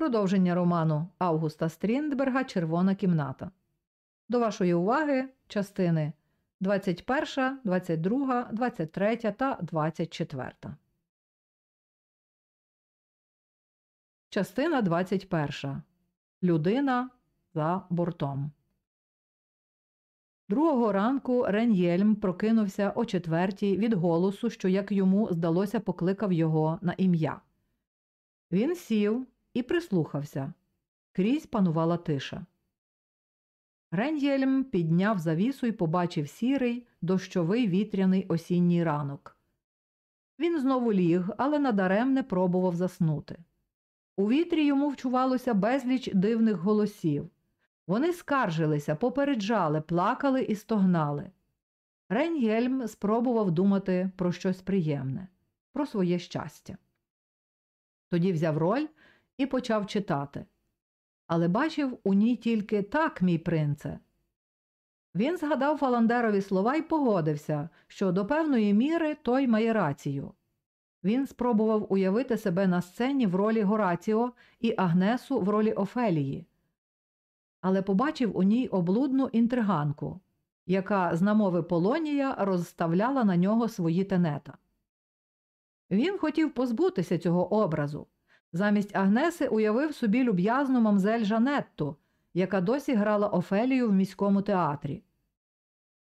Продовження роману Августа Стріндберга Червона кімната. До вашої уваги частини 21, 22, 23 та 24. Частина 21. Людина за бортом. Другого ранку Рен'єльм прокинувся о четвертій від голосу, що, як йому здалося, покликав його на ім'я. Він сів і прислухався. Крізь панувала тиша. Рен'єльм підняв завісу і побачив сірий, дощовий вітряний осінній ранок. Він знову ліг, але надаремне пробував заснути. У вітрі йому вчувалося безліч дивних голосів. Вони скаржилися, попереджали, плакали і стогнали. Рен'єльм спробував думати про щось приємне, про своє щастя. Тоді взяв роль і почав читати. Але бачив у ній тільки так, мій принце. Він згадав Фаландерові слова і погодився, що до певної міри той має рацію. Він спробував уявити себе на сцені в ролі Гораціо і Агнесу в ролі Офелії, але побачив у ній облудну інтриганку, яка з намови Полонія розставляла на нього свої тенета. Він хотів позбутися цього образу. Замість Агнеси уявив собі люб'язну мамзель Жанетту, яка досі грала Офелію в міському театрі.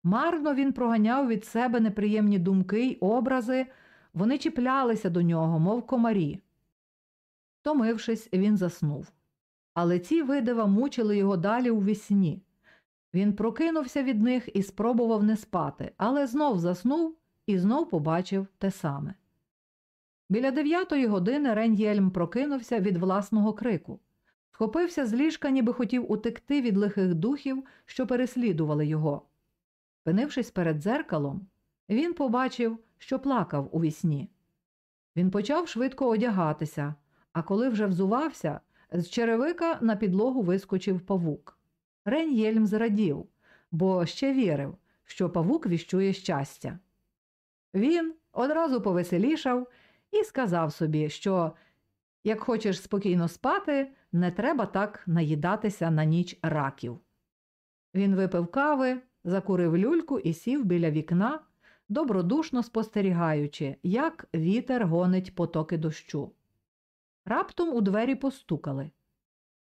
Марно він проганяв від себе неприємні думки й образи, вони чіплялися до нього, мов комарі. Томившись, він заснув. Але ці видива мучили його далі у вісні. Він прокинувся від них і спробував не спати, але знов заснув і знов побачив те саме. Біля дев'ятої години Рен'єльм прокинувся від власного крику, схопився з ліжка, ніби хотів утекти від лихих духів, що переслідували його. Пинившись перед дзеркалом, він побачив, що плакав у вісні. Він почав швидко одягатися, а коли вже взувався, з черевика на підлогу вискочив павук. Рен'єльм зрадів, бо ще вірив, що павук віщує щастя. Він одразу повеселішав і сказав собі, що як хочеш спокійно спати, не треба так наїдатися на ніч раків. Він випив кави, закурив люльку і сів біля вікна, добродушно спостерігаючи, як вітер гонить потоки дощу. Раптом у двері постукали.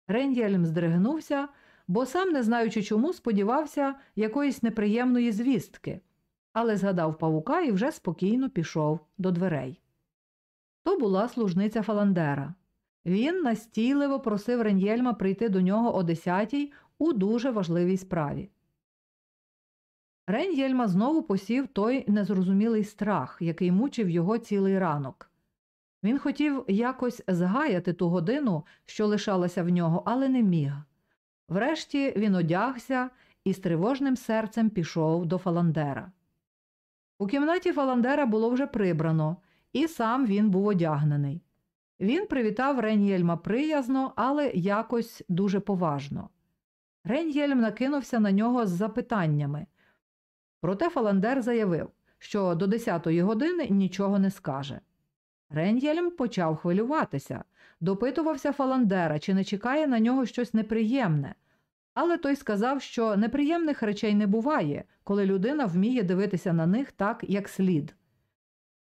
Рендіельм здригнувся, бо сам, не знаючи чому, сподівався якоїсь неприємної звістки, але згадав павука і вже спокійно пішов до дверей. То була служниця Фаландера. Він настійливо просив Рен'єльма прийти до нього о десятій у дуже важливій справі. Рен'єльма знову посів той незрозумілий страх, який мучив його цілий ранок. Він хотів якось згаяти ту годину, що лишалася в нього, але не міг. Врешті він одягся і з тривожним серцем пішов до Фаландера. У кімнаті Фаландера було вже прибрано, і сам він був одягнений. Він привітав Рен'єльма приязно, але якось дуже поважно. Рен'єльм накинувся на нього з запитаннями. Проте Фаландер заявив, що до 10-ї години нічого не скаже. Рен'єльм почав хвилюватися, допитувався Фаландера, чи не чекає на нього щось неприємне, але той сказав, що неприємних речей не буває, коли людина вміє дивитися на них так, як слід.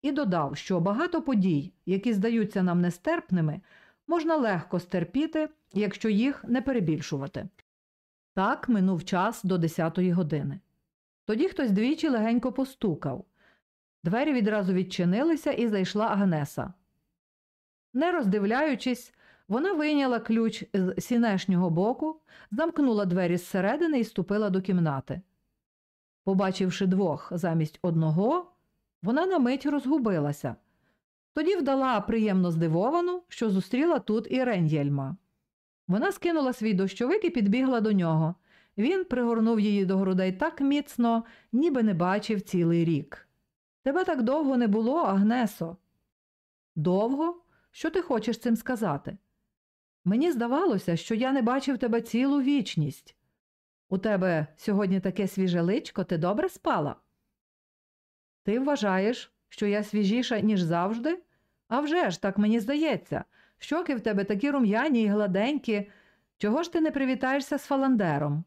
І додав, що багато подій, які здаються нам нестерпними, можна легко стерпіти, якщо їх не перебільшувати. Так минув час до 10-ї години. Тоді хтось двічі легенько постукав. Двері відразу відчинилися і зайшла Агнеса. Не роздивляючись, вона вийняла ключ з сінешнього боку, замкнула двері зсередини і ступила до кімнати. Побачивши двох замість одного, вона на мить розгубилася. Тоді вдала приємно здивовану, що зустріла тут і Рен'єльма. Вона скинула свій дощовик і підбігла до нього. Він пригорнув її до грудей так міцно, ніби не бачив цілий рік. Тебе так довго не було, Агнесо. Довго? Що ти хочеш цим сказати? Мені здавалося, що я не бачив тебе цілу вічність. У тебе сьогодні таке свіже личко, ти добре спала? Ти вважаєш, що я свіжіша, ніж завжди? А вже ж, так мені здається. Щоки в тебе такі рум'яні й гладенькі. Чого ж ти не привітаєшся з Фаландером?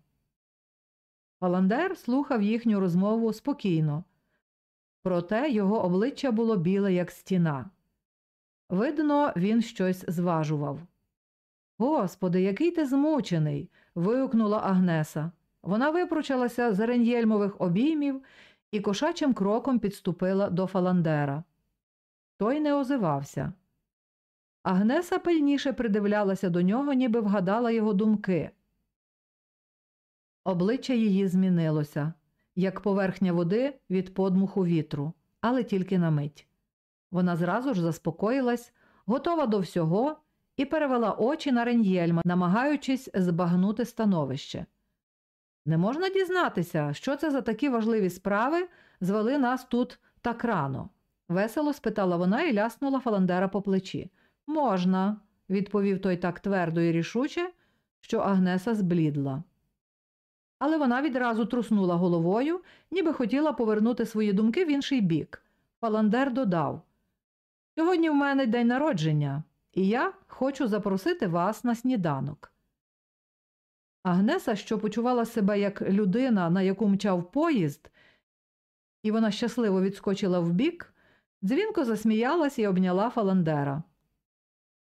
Фаландер слухав їхню розмову спокійно, проте його обличчя було біле, як стіна. Видно, він щось зважував. Господи, який ти змучений. вигукнула Агнеса. Вона випручалася з реньєльмових обіймів і кошачим кроком підступила до Фаландера. Той не озивався. Агнеса пильніше придивлялася до нього, ніби вгадала його думки. Обличчя її змінилося, як поверхня води від подмуху вітру, але тільки на мить. Вона зразу ж заспокоїлась, готова до всього, і перевела очі на Реньєльма, намагаючись збагнути становище. Не можна дізнатися, що це за такі важливі справи звели нас тут так рано. Весело спитала вона і ляснула Фаландера по плечі. Можна, відповів той так твердо і рішуче, що Агнеса зблідла. Але вона відразу труснула головою, ніби хотіла повернути свої думки в інший бік. Фаландер додав Сьогодні в мене день народження, і я хочу запросити вас на сніданок. Агнеса, що почувала себе як людина, на яку мчав поїзд, і вона щасливо відскочила вбік, дзвінко засміялась і обняла Фаландера.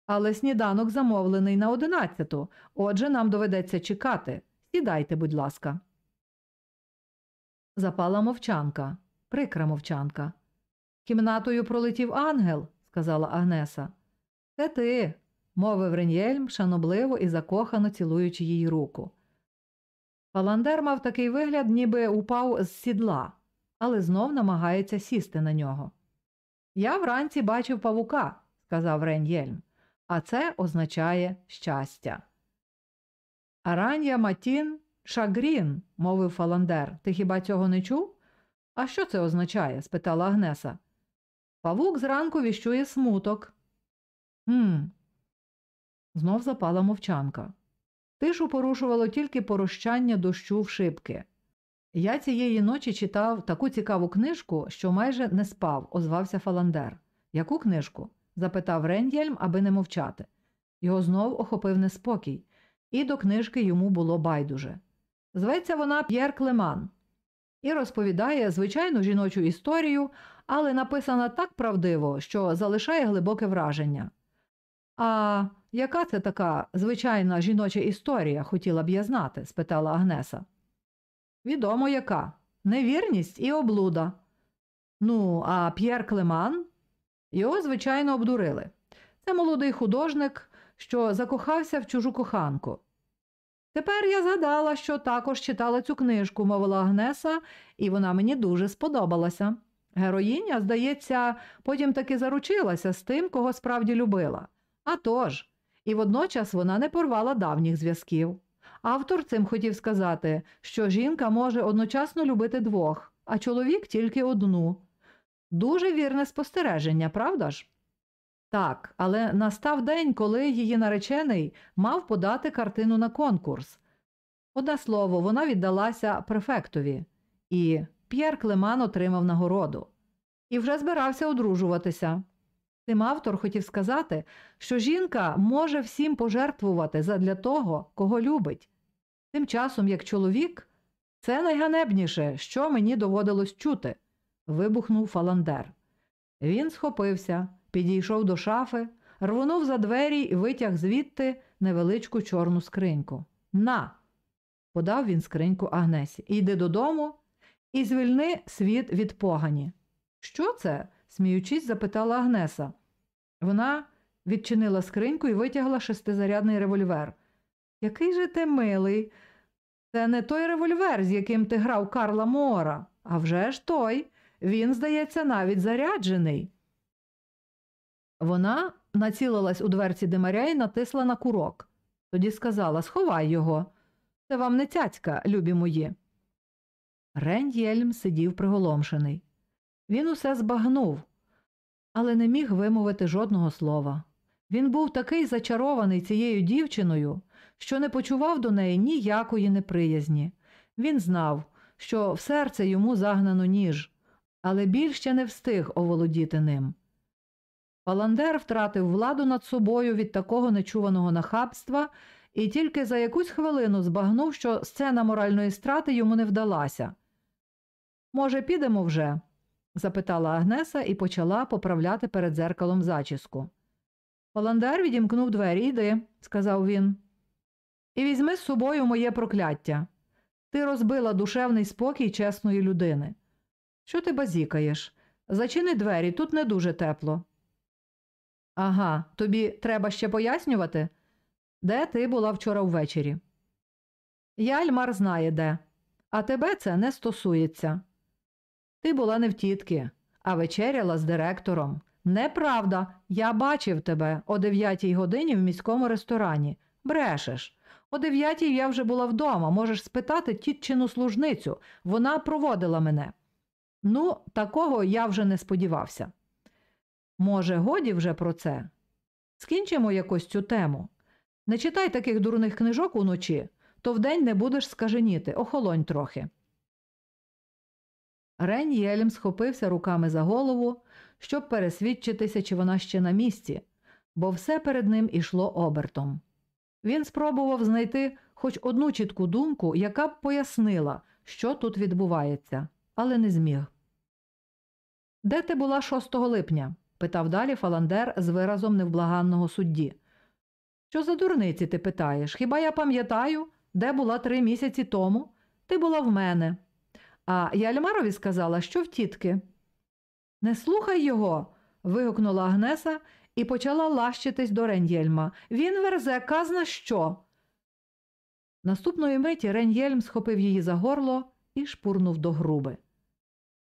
Але сніданок замовлений на одинадцяту, отже, нам доведеться чекати. Сідайте, будь ласка. Запала мовчанка, прикра мовчанка. Кімнатою пролетів ангел, сказала Агнеса. Це ти, мовив Реньєльм, шанобливо і закохано цілуючи їй руку. Паландер мав такий вигляд, ніби упав з сідла, але знов намагається сісти на нього. Я вранці бачив павука, сказав Реньєльм, а це означає щастя. Аран'я Матін Шагрін, мовив Фаландер. Ти хіба цього не чув? А що це означає? спитала Агнеса. Павук зранку віщує смуток. «Гм». Знов запала мовчанка. Тишу порушувало тільки порощання дощу в шибки. Я цієї ночі читав таку цікаву книжку, що майже не спав, озвався Фаландер. Яку книжку? запитав Рендєльм, аби не мовчати. Його знов охопив неспокій, і до книжки йому було байдуже. Зветься вона П'єр Клеман і розповідає звичайну жіночу історію, але написана так правдиво, що залишає глибоке враження. А яка це така звичайна жіноча історія, хотіла б я знати? спитала Агнеса. Відомо яка невірність і облуда. Ну, а П'єр Клеман його, звичайно, обдурили. Це молодий художник, що закохався в чужу коханку. Тепер я згадала, що також читала цю книжку, мовила Агнеса, і вона мені дуже сподобалася. Героїня, здається, потім таки заручилася з тим, кого справді любила. А тож, і водночас вона не порвала давніх зв'язків. Автор цим хотів сказати, що жінка може одночасно любити двох, а чоловік тільки одну. Дуже вірне спостереження, правда ж? Так, але настав день, коли її наречений мав подати картину на конкурс. Одне слово, вона віддалася префектові, і П'єр Клеман отримав нагороду. І вже збирався одружуватися. Тим автор хотів сказати, що жінка може всім пожертвувати задля того, кого любить. Тим часом, як чоловік, це найганебніше, що мені доводилось чути, вибухнув Фаландер. Він схопився, підійшов до шафи, рвонув за двері і витяг звідти невеличку чорну скриньку. На, подав він скриньку Агнесі. Йди додому і звільни світ від погані. Що це? Сміючись, запитала Агнеса. Вона відчинила скриньку і витягла шестизарядний револьвер. Який же ти милий? Це не той револьвер, з яким ти грав Карла Моора, а вже ж той. Він, здається, навіть заряджений. Вона націлилась у дверці димаря і натисла на курок. Тоді сказала Сховай його. Це вам не цяцька, любі мої. Рендєльм сидів приголомшений. Він усе збагнув, але не міг вимовити жодного слова. Він був такий зачарований цією дівчиною, що не почував до неї ніякої неприязні. Він знав, що в серце йому загнано ніж, але біль не встиг оволодіти ним. Паландер втратив владу над собою від такого нечуваного нахабства і тільки за якусь хвилину збагнув, що сцена моральної страти йому не вдалася. Може, підемо вже? Запитала Агнеса і почала поправляти перед дзеркалом зачіску. Паландер відімкнув двері, йди, сказав він. І візьми з собою моє прокляття. Ти розбила душевний спокій чесної людини. Що ти базікаєш? Зачини двері, тут не дуже тепло. Ага, тобі треба ще пояснювати, де ти була вчора ввечері. Яльмар знає де, а тебе це не стосується. Ти була не в тітки, а вечеряла з директором. Неправда, я бачив тебе о дев'ятій годині в міському ресторані. Брешеш. О дев'ятій я вже була вдома, можеш спитати тітчину служницю. Вона проводила мене. Ну, такого я вже не сподівався. Може, годі вже про це? Скінчимо якось цю тему. Не читай таких дурних книжок уночі, то вдень не будеш скаженіти, охолонь трохи. Рень Єлім схопився руками за голову, щоб пересвідчитися, чи вона ще на місці, бо все перед ним ішло обертом. Він спробував знайти хоч одну чітку думку, яка б пояснила, що тут відбувається, але не зміг. Де ти була 6 липня? питав далі Фаландер з виразом невблаганного судді. Що за дурниці ти питаєш? Хіба я пам'ятаю, де була три місяці тому? Ти була в мене. А я Яльмарові сказала, що в тітки. Не слухай його. вигукнула Агнеса і почала лащитись до Реньєльма. Він верзе казна що. Наступної миті Реньєльм схопив її за горло і шпурнув до груби.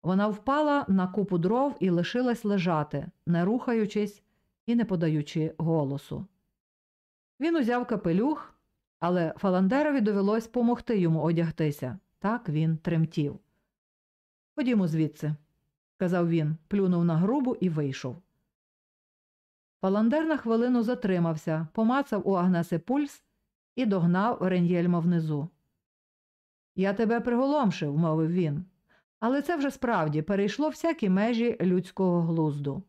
Вона впала на купу дров і лишилась лежати, не рухаючись і не подаючи голосу. Він узяв капелюх, але Фаландерові довелось помогти йому одягтися. Так він тремтів. Ходімо звідси, сказав він, плюнув на грубу і вийшов. Фаландер на хвилину затримався, помацав у Агнеси пульс і догнав Реньєльма внизу. Я тебе приголомшив, мовив він. Але це вже справді перейшло всякі межі людського глузду.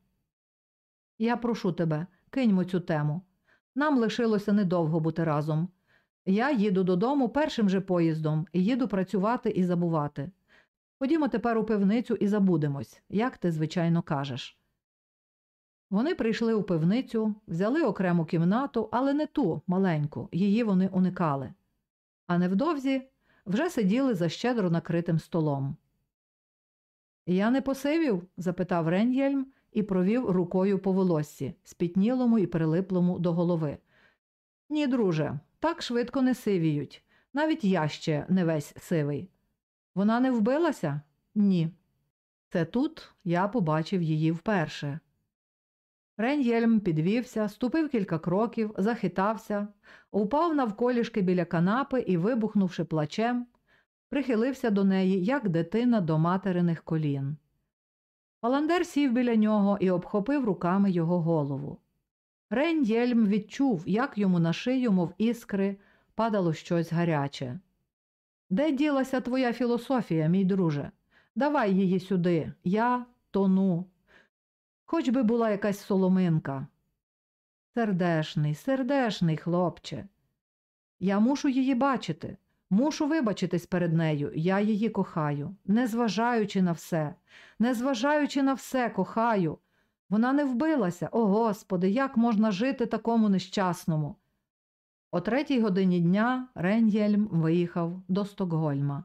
Я прошу тебе, киньмо цю тему. Нам лишилося недовго бути разом. Я їду додому першим же поїздом і їду працювати і забувати. Ходімо тепер у пивницю і забудемось, як ти, звичайно, кажеш. Вони прийшли у пивницю, взяли окрему кімнату, але не ту маленьку, її вони уникали. А невдовзі вже сиділи за щедро накритим столом. Я не посивів? запитав Рен'єльм і провів рукою по волоссі, спітнілому і прилиплому до голови. Ні, друже, так швидко не сивіють. Навіть я ще не весь сивий. Вона не вбилася? Ні. Це тут я побачив її вперше. Рен'єльм підвівся, ступив кілька кроків, захитався, упав навколішки біля канапи і, вибухнувши плачем, прихилився до неї, як дитина до материних колін. Паландер сів біля нього і обхопив руками його голову. Рень відчув, як йому на шию, мов іскри, падало щось гаряче. Де ділася твоя філософія, мій друже? Давай її сюди, я тону. Хоч би була якась соломинка. Сердешний, сердешний, хлопче. Я мушу її бачити. Мушу вибачитись перед нею, я її кохаю, незважаючи на все, незважаючи на все, кохаю. Вона не вбилася, о Господи, як можна жити такому нещасному. О третій годині дня Рен'єльм виїхав до Стокгольма.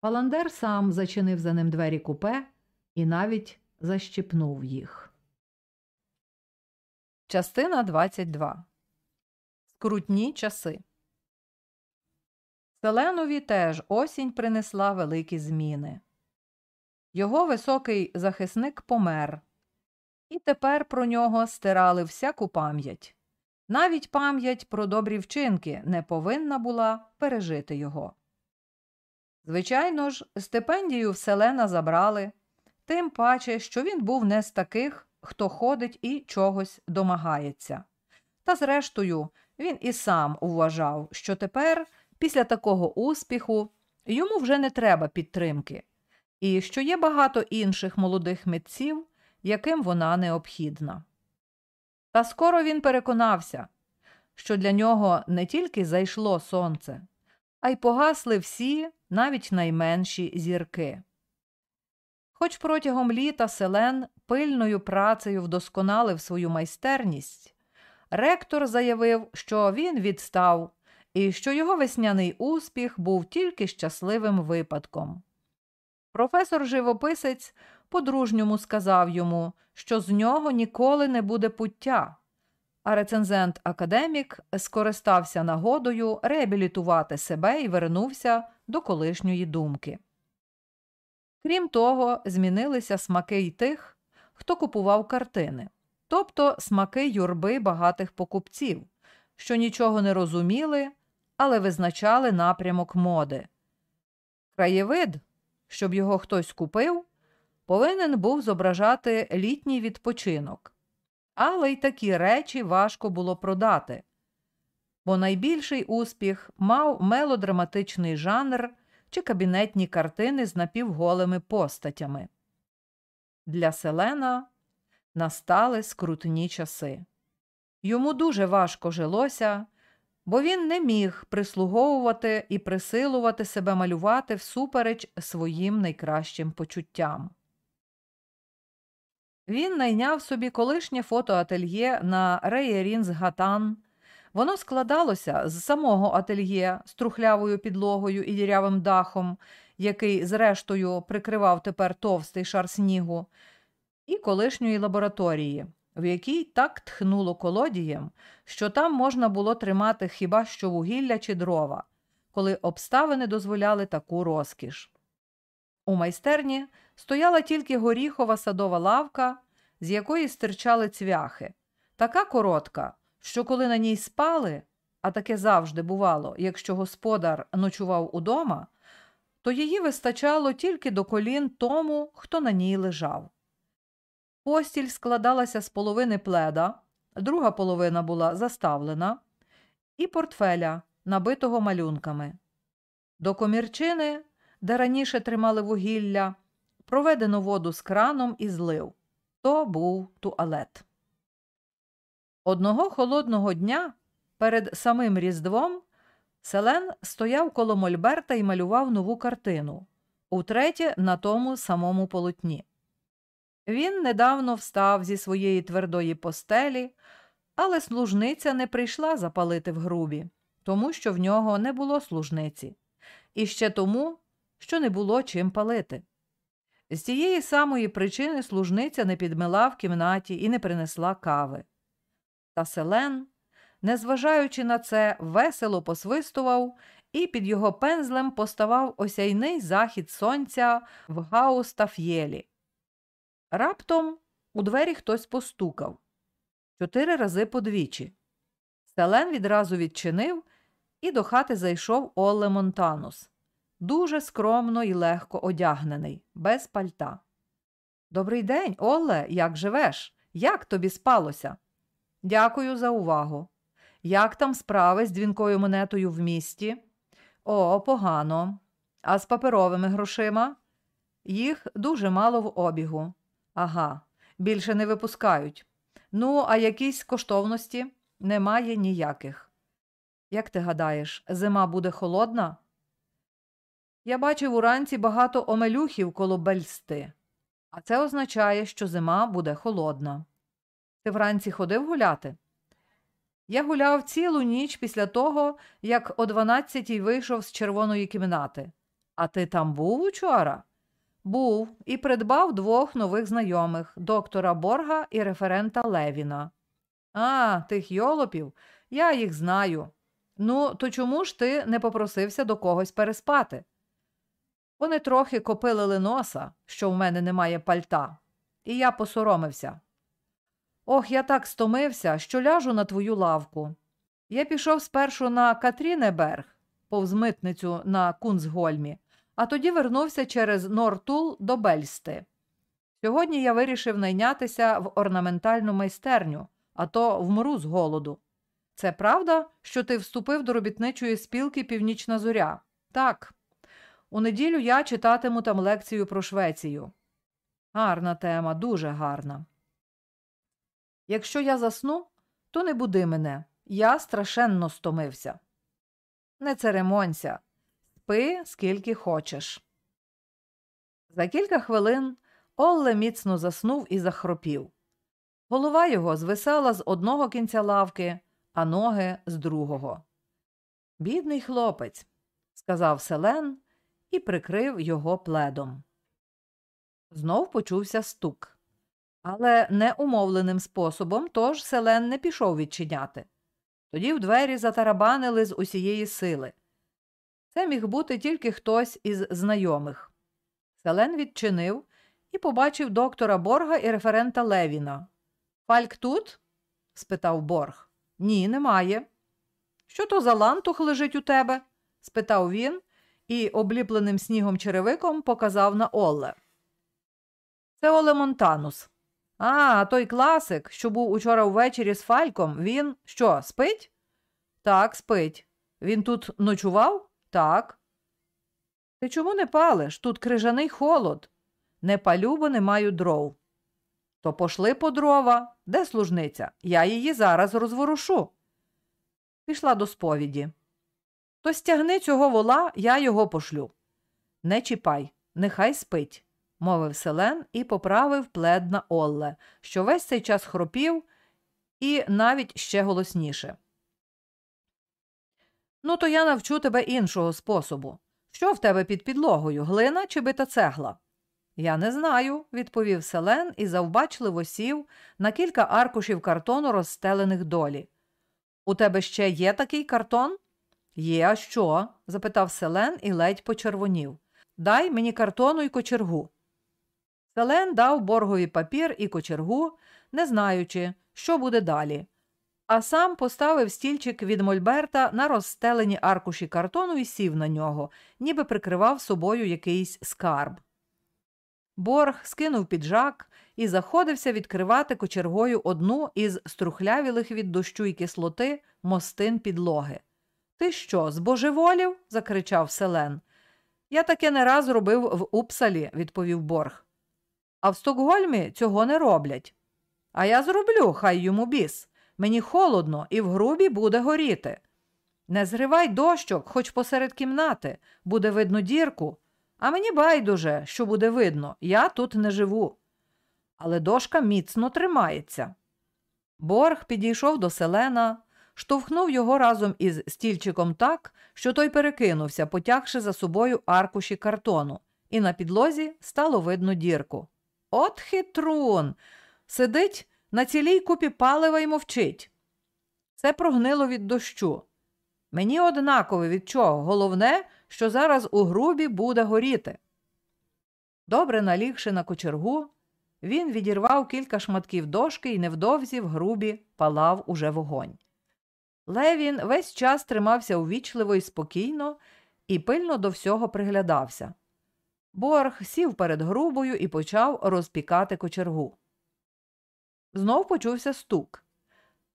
Паландер сам зачинив за ним двері купе і навіть защіпнув їх. Частина 22 Скрутні часи Селенові теж осінь принесла великі зміни. Його високий захисник помер, і тепер про нього стирали всяку пам'ять. Навіть пам'ять про добрі вчинки не повинна була пережити його. Звичайно ж, стипендію в селена забрали, тим паче, що він був не з таких, хто ходить і чогось домагається. Та, зрештою, він і сам вважав, що тепер після такого успіху йому вже не треба підтримки, і що є багато інших молодих митців, яким вона необхідна. Та скоро він переконався, що для нього не тільки зайшло сонце, а й погасли всі, навіть найменші зірки. Хоч протягом літа Селен пильною працею вдосконалив свою майстерність, ректор заявив, що він відстав і що його весняний успіх був тільки щасливим випадком. Професор живописець по-дружньому сказав йому, що з нього ніколи не буде пуття, а рецензент академік скористався нагодою реабілітувати себе і вернувся до колишньої думки. Крім того, змінилися смаки й тих, хто купував картини, тобто смаки юрби багатих покупців, що нічого не розуміли, але визначали напрямок моди. Краєвид, щоб його хтось купив, повинен був зображати літній відпочинок, але й такі речі важко було продати, бо найбільший успіх мав мелодраматичний жанр чи кабінетні картини з напівголими постатями. Для Селена настали скрутні часи. Йому дуже важко жилося, бо він не міг прислуговувати і присилувати себе малювати всупереч своїм найкращим почуттям. Він найняв собі колишнє фотоательє на Реєрінс-Гатан. Воно складалося з самого ательє з трухлявою підлогою і дірявим дахом, який, зрештою, прикривав тепер товстий шар снігу, і колишньої лабораторії, в якій так тхнуло колодієм, що там можна було тримати хіба що вугілля чи дрова, коли обставини дозволяли таку розкіш. У майстерні стояла тільки горіхова садова лавка, з якої стирчали цвяхи, така коротка, що коли на ній спали, а таке завжди бувало, якщо господар ночував удома, то її вистачало тільки до колін тому, хто на ній лежав. Постіль складалася з половини пледа, друга половина була заставлена, і портфеля, набитого малюнками. До комірчини, де раніше тримали вугілля, проведено воду з краном і злив. То був туалет. Одного холодного дня перед самим Різдвом Селен стояв коло Мольберта і малював нову картину, утретє на тому самому полотні. Він недавно встав зі своєї твердої постелі, але служниця не прийшла запалити в грубі, тому що в нього не було служниці, і ще тому, що не було чим палити. З тієї самої причини служниця не підмила в кімнаті і не принесла кави. Та Селен, незважаючи на це, весело посвистував і під його пензлем поставав осяйний захід сонця в Гаустаф'єлі. Раптом у двері хтось постукав чотири рази подвічі. Селен відразу відчинив і до хати зайшов Олле Монтанус, дуже скромно і легко одягнений, без пальта. Добрий день, Олле, як живеш? Як тобі спалося? Дякую за увагу. Як там справи з дзвінкою монетою в місті? О, погано. А з паперовими грошима? Їх дуже мало в обігу. Ага, більше не випускають. Ну, а якісь коштовності немає ніяких. Як ти гадаєш, зима буде холодна? Я бачив уранці багато омелюхів коло бельсти, а це означає, що зима буде холодна. Ти вранці ходив гуляти? Я гуляв цілу ніч після того, як о дванадцятій вийшов з червоної кімнати. А ти там був учора? Був і придбав двох нових знайомих доктора Борга і референта Левіна. А, тих йолопів, я їх знаю. Ну, то чому ж ти не попросився до когось переспати? Вони трохи копилили носа, що в мене немає пальта, і я посоромився. Ох, я так стомився, що ляжу на твою лавку. Я пішов спершу на Катрінеберг, повз митницю на Кунцгольмі, а тоді вернувся через Нортул до Бельсти. Сьогодні я вирішив найнятися в орнаментальну майстерню, а то вмру з голоду. Це правда, що ти вступив до робітничої спілки Північна Зоря? Так. У неділю я читатиму там лекцію про Швецію. Гарна тема, дуже гарна. Якщо я засну, то не буди мене. Я страшенно стомився. Не церемонься, спи, скільки хочеш. За кілька хвилин Олле міцно заснув і захропів. Голова його звисала з одного кінця лавки, а ноги з другого. Бідний хлопець, сказав Селен і прикрив його пледом. Знов почувся стук, але неумовленим способом, тож Селен не пішов відчиняти. Тоді в двері затарабанили з усієї сили. Це міг бути тільки хтось із знайомих. Селен відчинив і побачив доктора Борга і референта Левіна. Фальк тут? спитав Борг. Ні, немає. Що то за лантух лежить у тебе? спитав він і обліпленим снігом черевиком показав на Олле. Це Оле Монтанус. А, той класик, що був учора ввечері з Фальком, він що, спить? Так, спить. Він тут ночував? Так. Ти чому не палиш? Тут крижаний холод. Не палю, бо не маю дров. То пошли по дрова. Де служниця? Я її зараз розворушу. Пішла до сповіді. То стягни цього вола, я його пошлю. Не чіпай, нехай спить, мовив Селен і поправив плед на Олле, що весь цей час хропів і навіть ще голосніше. Ну, то я навчу тебе іншого способу. Що в тебе під підлогою, глина чи бита цегла? Я не знаю, відповів Селен і завбачливо сів на кілька аркушів картону, розстелених долі. У тебе ще є такий картон? Є, а що? запитав Селен і ледь почервонів. Дай мені картону і кочергу. Селен дав боргові папір і кочергу, не знаючи, що буде далі. А сам поставив стільчик від Мольберта на розстелені аркуші картону і сів на нього, ніби прикривав собою якийсь скарб. Борг скинув піджак і заходився відкривати кочергою одну із струхлявілих від дощу й кислоти мостин підлоги. Ти що, збожеволів? закричав Селен. Я таке не раз робив в Упсалі, відповів Борг. А в Стокгольмі цього не роблять. А я зроблю, хай йому біс. Мені холодно і в грубі буде горіти. Не зривай дощок, хоч посеред кімнати, буде видно дірку. А мені байдуже, що буде видно, я тут не живу. Але дошка міцно тримається. Борг підійшов до селена, штовхнув його разом із стільчиком так, що той перекинувся, потягши за собою аркуші картону, і на підлозі стало видно дірку. От хитрун! Сидить на цілій купі палива й мовчить. Це прогнило від дощу. Мені однаково від чого. Головне, що зараз у грубі буде горіти. Добре налігши на кочергу, він відірвав кілька шматків дошки і невдовзі в грубі палав уже вогонь. Левін весь час тримався увічливо і спокійно і пильно до всього приглядався. Борг сів перед грубою і почав розпікати кочергу. Знов почувся стук.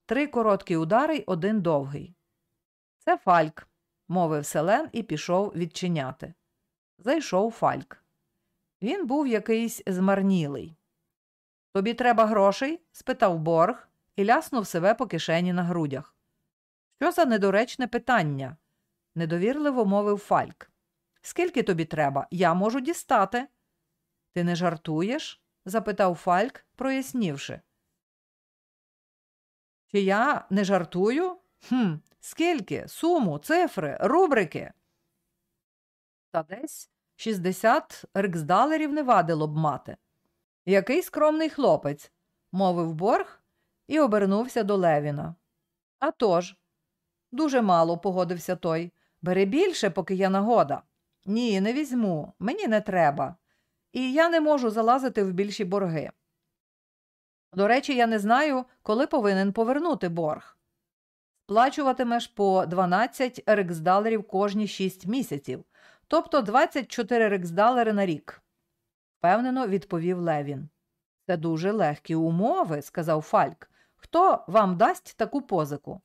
Три короткі удари один довгий. Це фальк, мовив Селен і пішов відчиняти. Зайшов фальк. Він був якийсь змарнілий. Тобі треба грошей? спитав борг і ляснув себе по кишені на грудях. Що за недоречне питання? недовірливо мовив Фальк. Скільки тобі треба? Я можу дістати. Ти не жартуєш? запитав Фальк, прояснівши. Чи я не жартую? Хм, Скільки? Суму, цифри, рубрики? Та десь 60 риксдалерів не вадило б мати. Який скромний хлопець, мовив борг і обернувся до Левіна. «А тож, дуже мало, погодився той. Бери більше, поки є нагода. Ні, не візьму, мені не треба. І я не можу залазити в більші борги. До речі, я не знаю, коли повинен повернути борг. Сплачуватимеш по 12 рексдалерів кожні 6 місяців, тобто 24 рексдалери на рік. Впевнено, відповів Левін. Це дуже легкі умови, сказав Фальк. Хто вам дасть таку позику?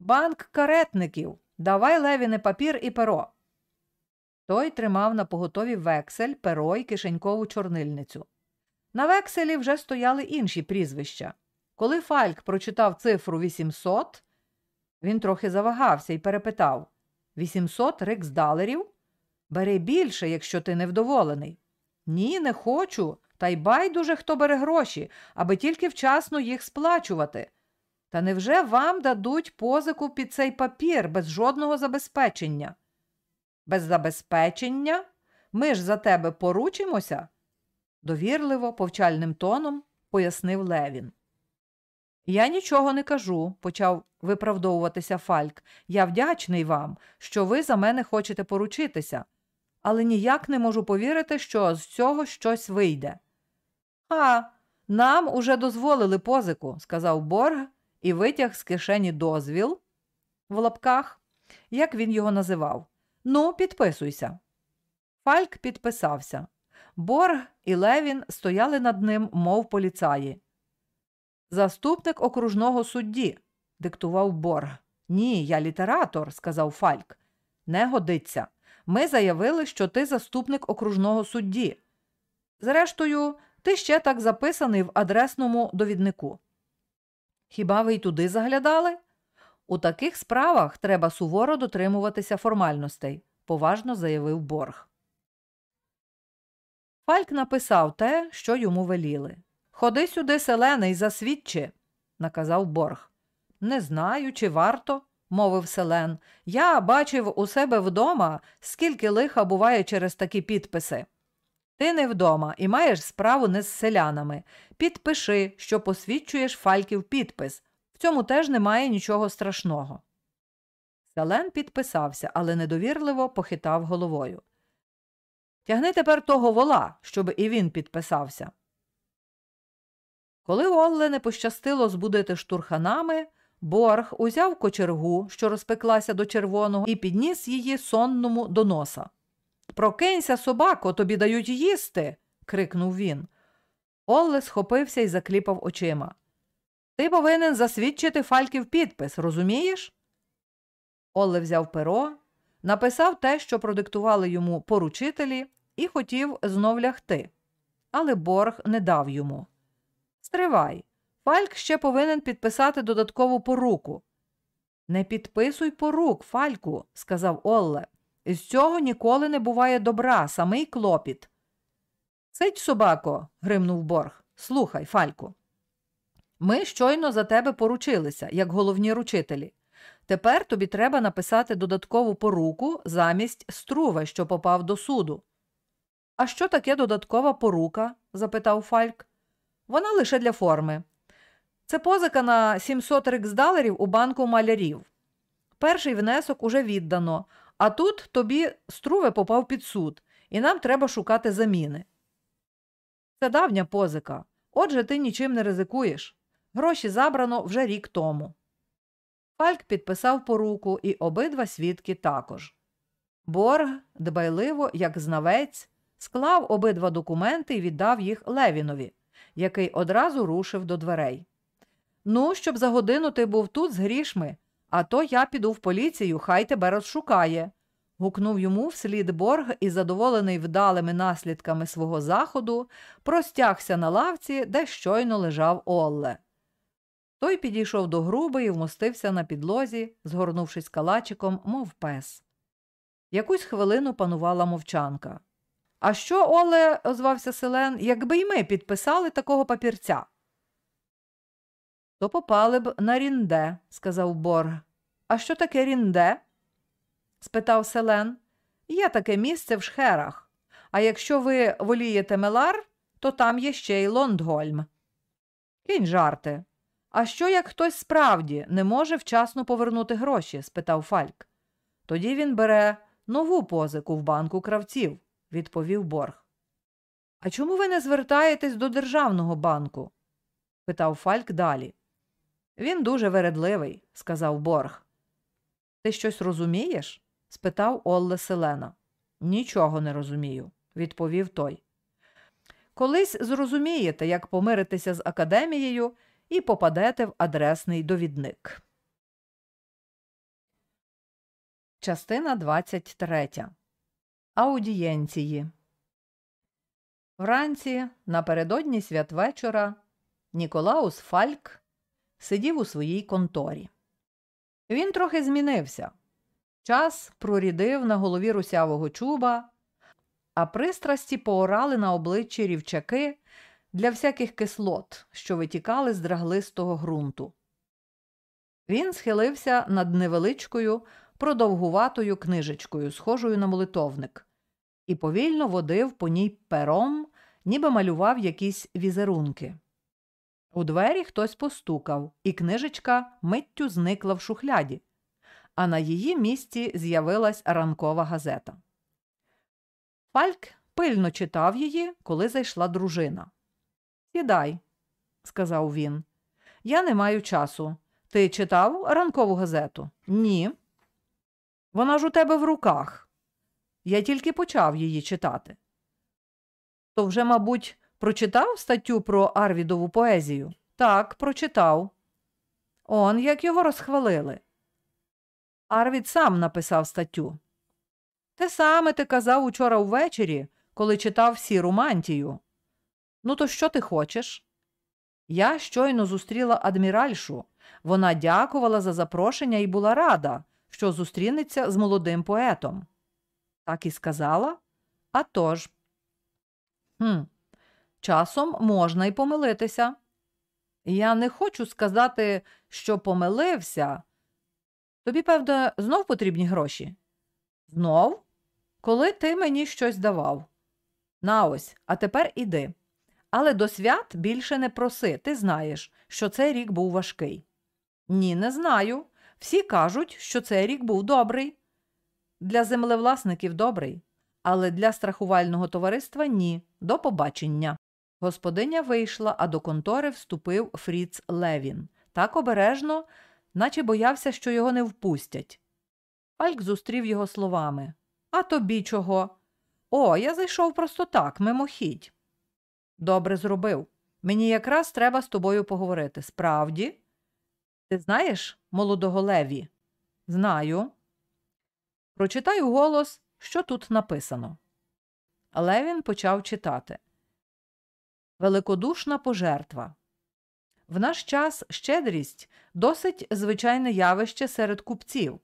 Банк каретників. Давай Левіне папір і перо. Той тримав на поготові вексель, перо і кишенькову чорнильницю. На векселі вже стояли інші прізвища Коли Фальк прочитав цифру 800, він трохи завагався і перепитав 800 риксдалерів? Бери більше, якщо ти невдоволений. Ні, не хочу. Та й байдуже хто бере гроші, аби тільки вчасно їх сплачувати. Та невже вам дадуть позику під цей папір без жодного забезпечення? Без забезпечення? Ми ж за тебе поручимося? довірливо, повчальним тоном пояснив Левін. Я нічого не кажу, почав виправдовуватися Фальк. Я вдячний вам, що ви за мене хочете поручитися, але ніяк не можу повірити, що з цього щось вийде. А, нам уже дозволили позику, сказав Борг і витяг з кишені дозвіл в лапках, як він його називав. Ну, підписуйся. Фальк підписався. Борг і Левін стояли над ним, мов поліцаї. Заступник окружного судді, диктував Борг. Ні, я літератор, сказав Фальк. Не годиться. Ми заявили, що ти заступник окружного судді. Зрештою, ти ще так записаний в адресному довіднику. Хіба ви й туди заглядали? У таких справах треба суворо дотримуватися формальностей, поважно заявив Борг. Фальк написав те, що йому веліли. Ходи сюди, селений, засвідчи, наказав Борг. Не знаю, чи варто, мовив селен. Я бачив у себе вдома, скільки лиха буває через такі підписи. Ти не вдома і маєш справу не з селянами. Підпиши, що посвідчуєш фальків підпис. В цьому теж немає нічого страшного. Селен підписався, але недовірливо похитав головою. Тягни тепер того вола, щоб і він підписався. Коли Олле не пощастило збудити штурханами, Борг узяв кочергу, що розпеклася до червоного, і підніс її сонному до носа. Прокинься, собако, тобі дають їсти. крикнув він. Олле схопився і закліпав очима. Ти повинен засвідчити фальків підпис, розумієш? Олле взяв перо, написав те, що продиктували йому поручителі, і хотів знов лягти. Але борг не дав йому. Стривай. Фальк ще повинен підписати додаткову поруку. Не підписуй порук, Фальку, сказав Олле. З цього ніколи не буває добра, самий клопіт. Сидь, собако, гримнув борг. Слухай, Фальку. Ми щойно за тебе поручилися, як головні ручителі. Тепер тобі треба написати додаткову поруку замість струва, що попав до суду. А що таке додаткова порука? запитав Фальк. Вона лише для форми. Це позика на 700 риксдалерів у банку малярів. Перший внесок уже віддано, а тут тобі струве попав під суд, і нам треба шукати заміни. Це давня позика. Отже, ти нічим не ризикуєш. Гроші забрано вже рік тому. Фальк підписав поруку, і обидва свідки також. Борг, дбайливо, як знавець, склав обидва документи і віддав їх Левінові, який одразу рушив до дверей. Ну, щоб за годину ти був тут з грішми, а то я піду в поліцію, хай тебе розшукає. гукнув йому вслід борг і, задоволений вдалими наслідками свого заходу, простягся на лавці, де щойно лежав Олле. Той підійшов до груби і вмостився на підлозі, згорнувшись калачиком, мов пес. Якусь хвилину панувала мовчанка. А що, Оле, озвався Селен, якби й ми підписали такого папірця? То попали б на рінде, сказав Борг. А що таке рінде? спитав Селен. Є таке місце в шхерах. А якщо ви волієте Мелар, то там є ще й Лондгольм. Кінь жарти. А що як хтось справді не може вчасно повернути гроші? спитав Фальк. Тоді він бере нову позику в банку кравців, відповів борг. А чому ви не звертаєтесь до державного банку? питав Фальк далі. Він дуже вередливий, сказав борг. Ти щось розумієш? спитав Олле Селена. Нічого не розумію, відповів той. Колись зрозумієте, як помиритися з академією і попадете в адресний довідник. Частина 23. Аудієнції. Вранці, напередодні святвечора, Ніколаус Фальк сидів у своїй конторі. Він трохи змінився. Час прорідив на голові русявого чуба, а пристрасті поорали на обличчі рівчаки для всяких кислот, що витікали з драглистого ґрунту. Він схилився над невеличкою, продовгуватою книжечкою, схожою на молитовник, і повільно водив по ній пером, ніби малював якісь візерунки. У двері хтось постукав, і книжечка миттю зникла в шухляді, а на її місці з'явилась ранкова газета. Фальк пильно читав її, коли зайшла дружина. Сідай, сказав він. Я не маю часу. Ти читав ранкову газету? Ні. Вона ж у тебе в руках. Я тільки почав її читати. То вже, мабуть, прочитав статтю про Арвідову поезію? Так, прочитав. Он як його розхвалили. Арвід сам написав статтю. Те саме ти казав учора ввечері, коли читав сіру мантію. Ну, то що ти хочеш? Я щойно зустріла адміральшу. Вона дякувала за запрошення і була рада, що зустрінеться з молодим поетом. Так і сказала? «А тож». Хм, Часом можна й помилитися. Я не хочу сказати, що помилився. Тобі, певно, знов потрібні гроші? Знов? Коли ти мені щось давав? На ось, а тепер іди. Але до свят більше не проси, ти знаєш, що цей рік був важкий. Ні, не знаю. Всі кажуть, що цей рік був добрий. Для землевласників добрий, але для страхувального товариства ні. До побачення. Господиня вийшла, а до контори вступив Фріц Левін. Так обережно, наче боявся, що його не впустять. Фальк зустрів його словами А тобі чого? О, я зайшов просто так, мимохідь. Добре зробив. Мені якраз треба з тобою поговорити. Справді? Ти знаєш молодого Леві? Знаю. Прочитай голос, що тут написано. Левін почав читати. Великодушна пожертва. В наш час щедрість досить звичайне явище серед купців.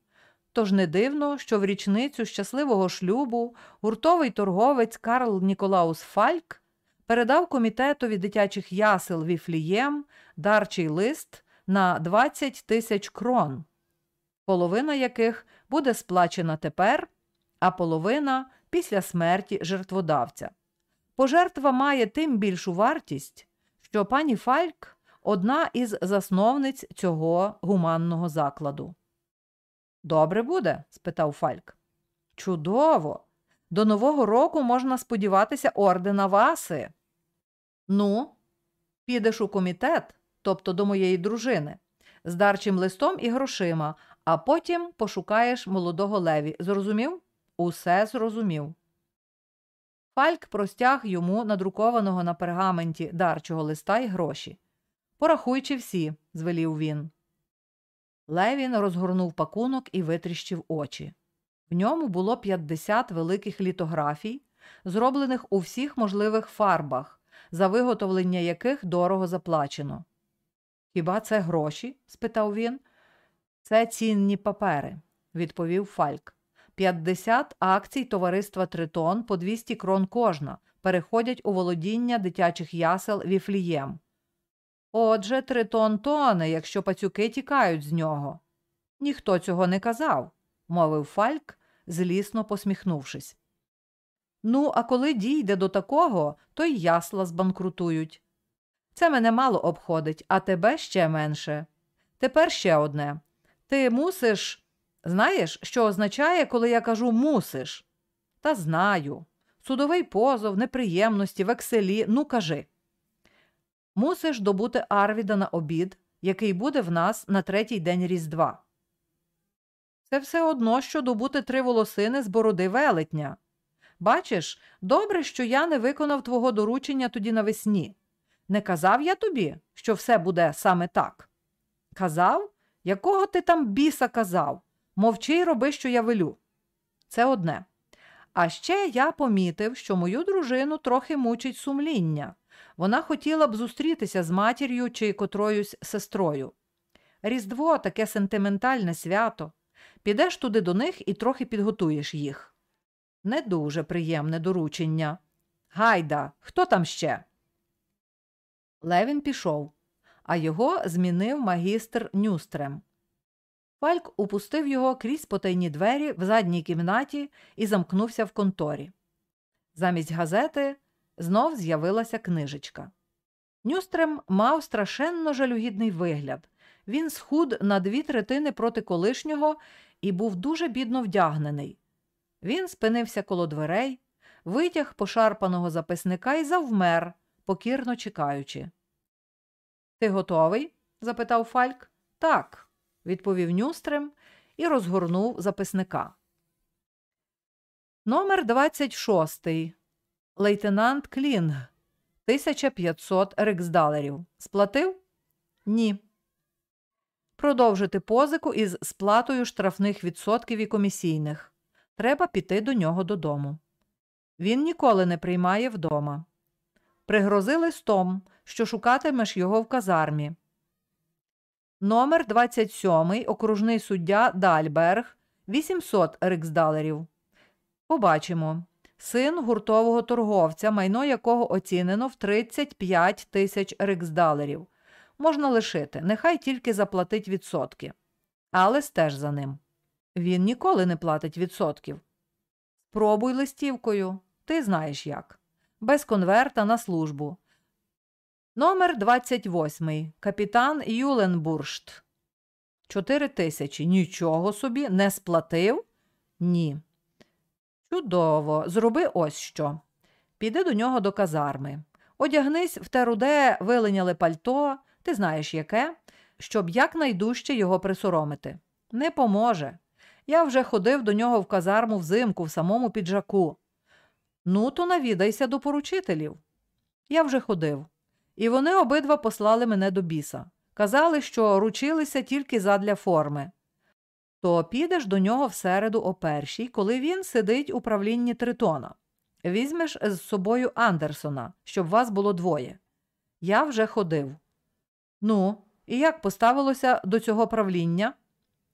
Тож не дивно, що в річницю щасливого шлюбу гуртовий торговець Карл Ніколаус Фальк передав комітетові дитячих ясел Віфлієм дарчий лист на 20 тисяч крон, половина яких буде сплачена тепер, а половина після смерті жертводавця. Пожертва має тим більшу вартість, що пані Фальк одна із засновниць цього гуманного закладу. Добре буде? спитав Фальк. Чудово! До Нового року можна сподіватися ордена Васи. Ну, підеш у комітет, тобто до моєї дружини, з дарчим листом і грошима, а потім пошукаєш молодого леві. Зрозумів? Усе зрозумів. Фальк простяг йому надрукованого на пергаменті дарчого листа й гроші. Порахуйчи всі, звелів він. Левін розгорнув пакунок і витріщив очі. В ньому було 50 великих літографій, зроблених у всіх можливих фарбах, за виготовлення яких дорого заплачено. Хіба це гроші? спитав він. Це цінні папери, відповів Фальк. 50 акцій товариства Тритон по 200 крон кожна переходять у володіння дитячих ясел Віфлієм. Отже, тритон тоне, якщо пацюки тікають з нього. Ніхто цього не казав, мовив Фальк, злісно посміхнувшись. Ну, а коли дійде до такого, то й ясла збанкрутують. Це мене мало обходить, а тебе ще менше. Тепер ще одне. Ти мусиш. Знаєш, що означає, коли я кажу мусиш? Та знаю. Судовий позов, неприємності, векселі, ну кажи. Мусиш добути Арвіда на обід, який буде в нас на третій день Різдва. Це все одно, що добути три волосини з бороди велетня. Бачиш, добре, що я не виконав твого доручення тоді навесні. Не казав я тобі, що все буде саме так? Казав? Якого ти там біса казав? Мовчи й роби, що я велю. Це одне. А ще я помітив, що мою дружину трохи мучить сумління. Вона хотіла б зустрітися з матір'ю чи котроюсь сестрою. Різдво таке сентиментальне свято. Підеш туди до них і трохи підготуєш їх. Не дуже приємне доручення. Гайда, хто там ще? Левін пішов, а його змінив магістр Нюстрем. Фальк упустив його крізь потайні двері в задній кімнаті і замкнувся в конторі. Замість газети знов з'явилася книжечка. Нюстрем мав страшенно жалюгідний вигляд. Він схуд на дві третини проти колишнього і був дуже бідно вдягнений. Він спинився коло дверей, витяг пошарпаного записника і завмер, покірно чекаючи. Ти готовий? запитав Фальк. Так, відповів Нюстрем і розгорнув записника. Номер 26. Лейтенант Клінг. 1500 риксдалерів. Сплатив? Ні. Продовжити позику із сплатою штрафних відсотків і комісійних. Треба піти до нього додому. Він ніколи не приймає вдома. Пригрози листом, що шукатимеш його в казармі. Номер 27 окружний суддя Дальберг 800 риксдалерів. Побачимо. Син гуртового торговця, майно якого оцінено в 35 тисяч риксдалерів. Можна лишити, нехай тільки заплатить відсотки. Але стеж за ним. Він ніколи не платить відсотків. Спробуй листівкою, ти знаєш як. Без конверта на службу. Номер 28. Капітан Юленбуршт. Чотири тисячі. Нічого собі не сплатив? Ні. Чудово. Зроби ось що. Піди до нього до казарми. Одягнись в те руде вилиняли пальто, ти знаєш яке, щоб якнайдужче його присоромити. Не поможе. Я вже ходив до нього в казарму взимку в самому піджаку. Ну, то навідайся до поручителів. Я вже ходив. І вони обидва послали мене до біса. Казали, що ручилися тільки задля форми. То підеш до нього в середу о першій, коли він сидить у правлінні тритона. Візьмеш з собою Андерсона, щоб вас було двоє. Я вже ходив. Ну, і як поставилося до цього правління?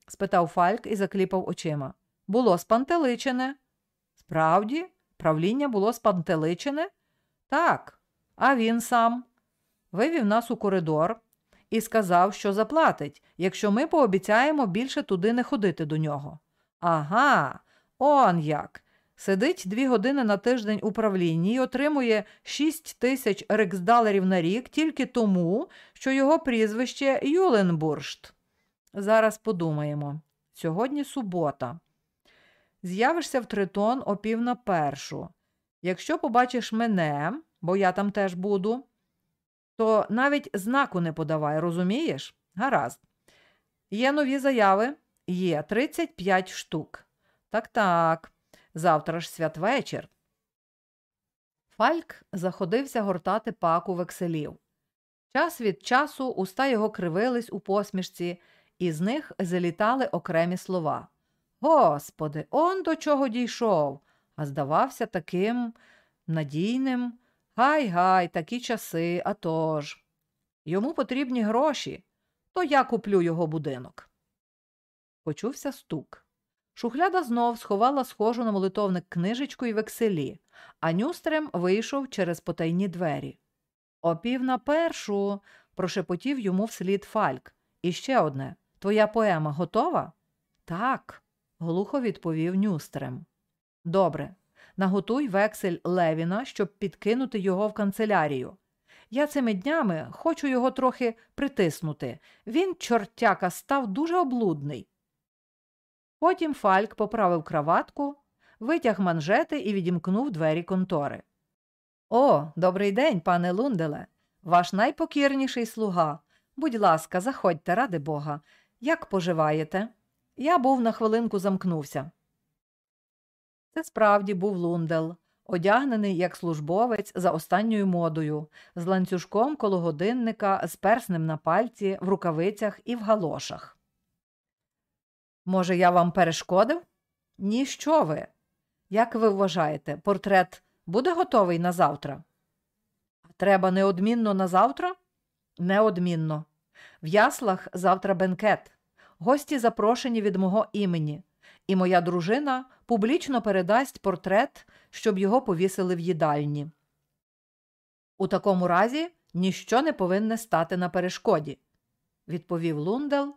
спитав Фальк і закліпав очима. Було спантеличене. Справді, правління було спантеличене? Так, а він сам вивів нас у коридор і сказав, що заплатить, якщо ми пообіцяємо більше туди не ходити до нього. Ага, он як. Сидить дві години на тиждень у правлінні і отримує 6 тисяч рексдалерів на рік тільки тому, що його прізвище Юленбуршт. Зараз подумаємо. Сьогодні субота. З'явишся в тритон о пів на першу. Якщо побачиш мене, бо я там теж буду, то навіть знаку не подавай, розумієш? Гаразд. Є нові заяви? Є 35 штук. Так так, завтра ж святвечір. Фальк заходився гортати паку векселів. Час від часу уста його кривились у посмішці, і з них залітали окремі слова. Господи, он до чого дійшов, а здавався таким надійним. Гай гай, такі часи, а тож. Йому потрібні гроші, то я куплю його будинок. Почувся стук. Шухляда знов сховала схожу на молитовник книжечку і векселі, а нюстрем вийшов через потайні двері. О пів на першу. прошепотів йому вслід Фальк. І ще одне твоя поема готова? Так, глухо відповів нюстрем. Добре, наготуй вексель Левіна, щоб підкинути його в канцелярію. Я цими днями хочу його трохи притиснути. Він, чортяка, став дуже облудний. Потім Фальк поправив краватку, витяг манжети і відімкнув двері контори. О, добрий день, пане Лунделе, ваш найпокірніший слуга. Будь ласка, заходьте, ради бога. Як поживаєте? Я був на хвилинку замкнувся. Це справді був лундел, одягнений як службовець за останньою модою, з ланцюжком коло годинника, з перснем на пальці, в рукавицях і в галошах. Може, я вам перешкодив? Ні, що ви. Як ви вважаєте, портрет буде готовий на завтра? Треба неодмінно на завтра? Неодмінно. В яслах завтра бенкет. Гості запрошені від мого імені, і моя дружина публічно передасть портрет, щоб його повісили в їдальні. У такому разі ніщо не повинне стати на перешкоді, відповів Лундел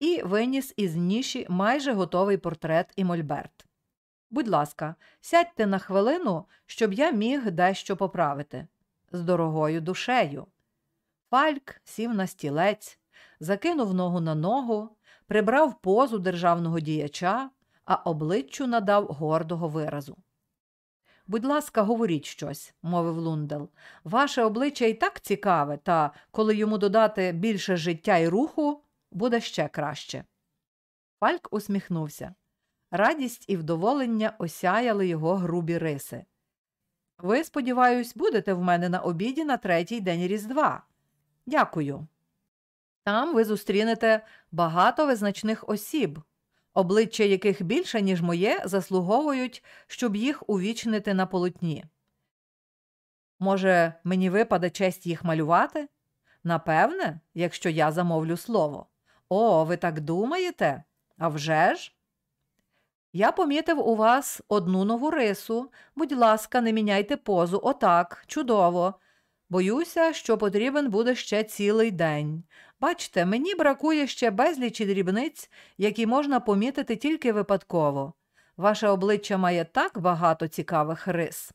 і виніс із ніші майже готовий портрет і мольберт. Будь ласка, сядьте на хвилину, щоб я міг дещо поправити. З дорогою душею. Фальк сів на стілець, закинув ногу на ногу, прибрав позу державного діяча, а обличчю надав гордого виразу. Будь ласка, говоріть щось, мовив Лундел. Ваше обличчя і так цікаве, та коли йому додати більше життя і руху, буде ще краще. Фальк усміхнувся. Радість і вдоволення осяяли його грубі риси. Ви, сподіваюсь, будете в мене на обіді на третій день Різдва. Дякую. Там ви зустрінете багато визначних осіб, обличчя яких більше, ніж моє, заслуговують, щоб їх увічнити на полотні. Може, мені випаде честь їх малювати? Напевне, якщо я замовлю слово. О, ви так думаєте? А вже ж? Я помітив у вас одну нову рису. Будь ласка, не міняйте позу. Отак, чудово. Боюся, що потрібен буде ще цілий день. Бачте, мені бракує ще безлічі дрібниць, які можна помітити тільки випадково. Ваше обличчя має так багато цікавих рис.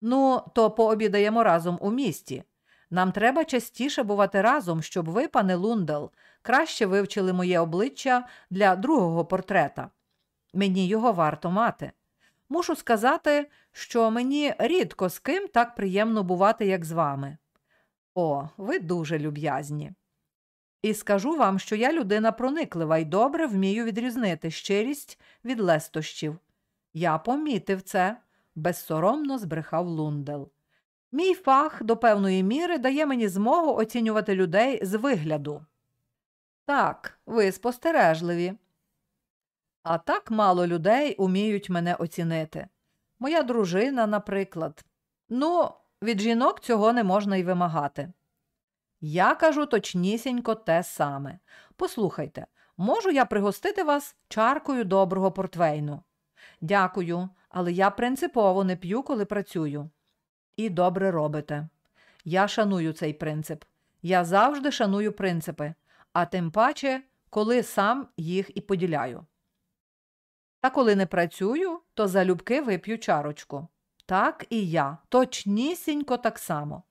Ну, то пообідаємо разом у місті. Нам треба частіше бувати разом, щоб ви, пане Лундел, краще вивчили моє обличчя для другого портрета. Мені його варто мати. Мушу сказати, що мені рідко з ким так приємно бувати, як з вами. О, ви дуже люб'язні. І скажу вам, що я людина прониклива і добре вмію відрізнити щирість від лестощів. Я помітив це, безсоромно збрехав Лундел. Мій фах до певної міри дає мені змогу оцінювати людей з вигляду. Так, ви спостережливі. А так мало людей уміють мене оцінити. Моя дружина, наприклад. Ну, від жінок цього не можна й вимагати. Я кажу точнісінько те саме. Послухайте, можу я пригостити вас чаркою доброго портвейну? Дякую, але я принципово не п'ю, коли працюю. І добре робите. Я шаную цей принцип. Я завжди шаную принципи, а тим паче, коли сам їх і поділяю. Та коли не працюю, то залюбки вип'ю чарочку. Так і я, точнісінько так само.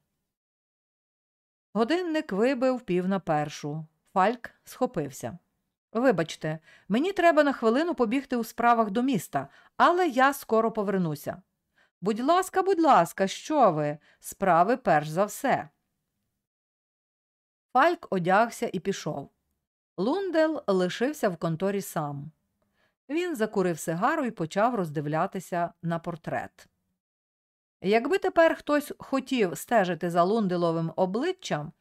Годинник вибив пів на першу. Фальк схопився. Вибачте, мені треба на хвилину побігти у справах до міста, але я скоро повернуся. Будь ласка, будь ласка, що ви? Справи перш за все. Фальк одягся і пішов. Лундел лишився в конторі сам. Він закурив сигару і почав роздивлятися на портрет. Якби тепер хтось хотів стежити за Лунделовим обличчям,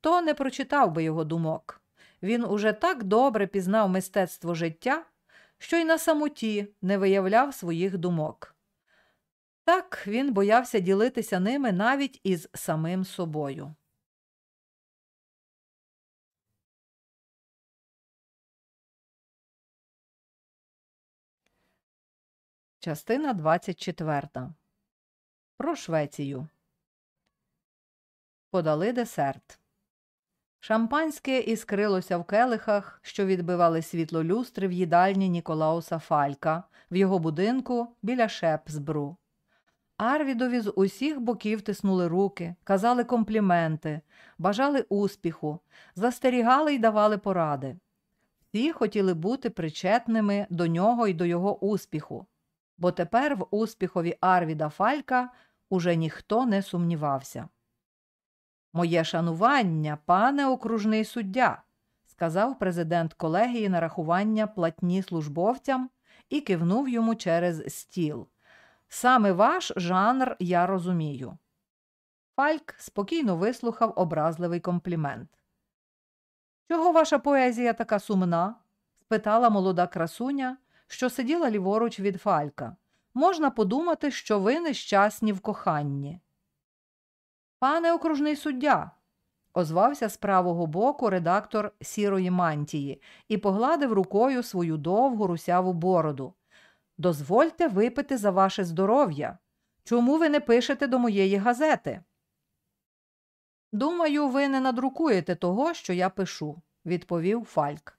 то не прочитав би його думок. Він уже так добре пізнав мистецтво життя, що й на самоті не виявляв своїх думок. Так він боявся ділитися ними навіть із самим собою. Частина 24. Про Швецію. Подали десерт. Шампанське іскрилося в келихах, що відбивали світло люстри в їдальні Ніколауса Фалька в його будинку біля Шепсбру. Арвідові з усіх боків тиснули руки, казали компліменти, бажали успіху, застерігали й давали поради. Всі хотіли бути причетними до нього і до його успіху, бо тепер в успіхові Арвіда Фалька уже ніхто не сумнівався. Моє шанування, пане окружний суддя, сказав президент колегії нарахування платні службовцям і кивнув йому через стіл. Саме ваш жанр я розумію. Фальк спокійно вислухав образливий комплімент. Чого ваша поезія така сумна? спитала молода красуня, що сиділа ліворуч від Фалька. Можна подумати, що ви нещасні в коханні. Пане окружний суддя, озвався з правого боку редактор сірої мантії і погладив рукою свою довгу русяву бороду. Дозвольте випити за ваше здоров'я. Чому ви не пишете до моєї газети? Думаю, ви не надрукуєте того, що я пишу, відповів Фальк.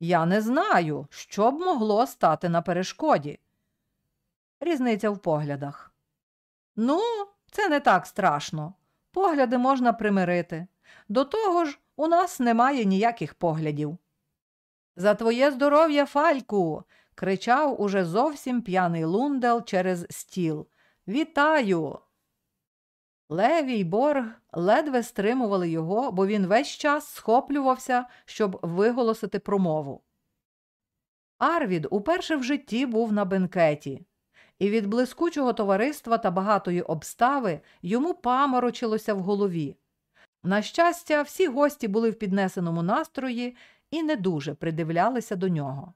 Я не знаю, що б могло стати на перешкоді. Різниця в поглядах. Ну, це не так страшно. Погляди можна примирити. До того ж, у нас немає ніяких поглядів. За твоє здоров'я, Фальку. кричав уже зовсім п'яний лундел через стіл. Вітаю. Леві й Борг ледве стримували його, бо він весь час схоплювався, щоб виголосити промову. Арвід уперше в житті був на бенкеті, і від блискучого товариства та багатої обстави йому паморочилося в голові. На щастя, всі гості були в піднесеному настрої і не дуже придивлялися до нього.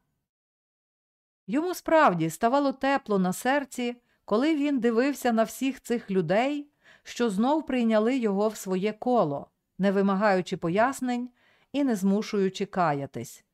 Йому справді ставало тепло на серці, коли він дивився на всіх цих людей, що знов прийняли його в своє коло, не вимагаючи пояснень і не змушуючи каятись.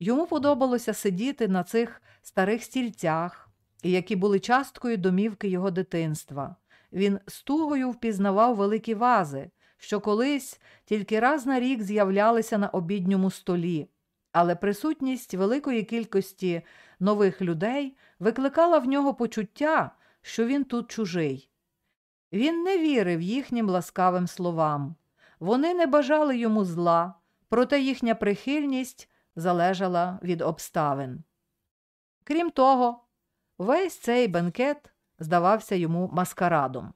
Йому подобалося сидіти на цих старих стільцях, які були часткою домівки його дитинства. Він з тугою впізнавав великі вази, що колись тільки раз на рік з'являлися на обідньому столі, але присутність великої кількості нових людей викликала в нього почуття, що він тут чужий. Він не вірив їхнім ласкавим словам. Вони не бажали йому зла, проте їхня прихильність залежала від обставин. Крім того, весь цей бенкет здавався йому маскарадом.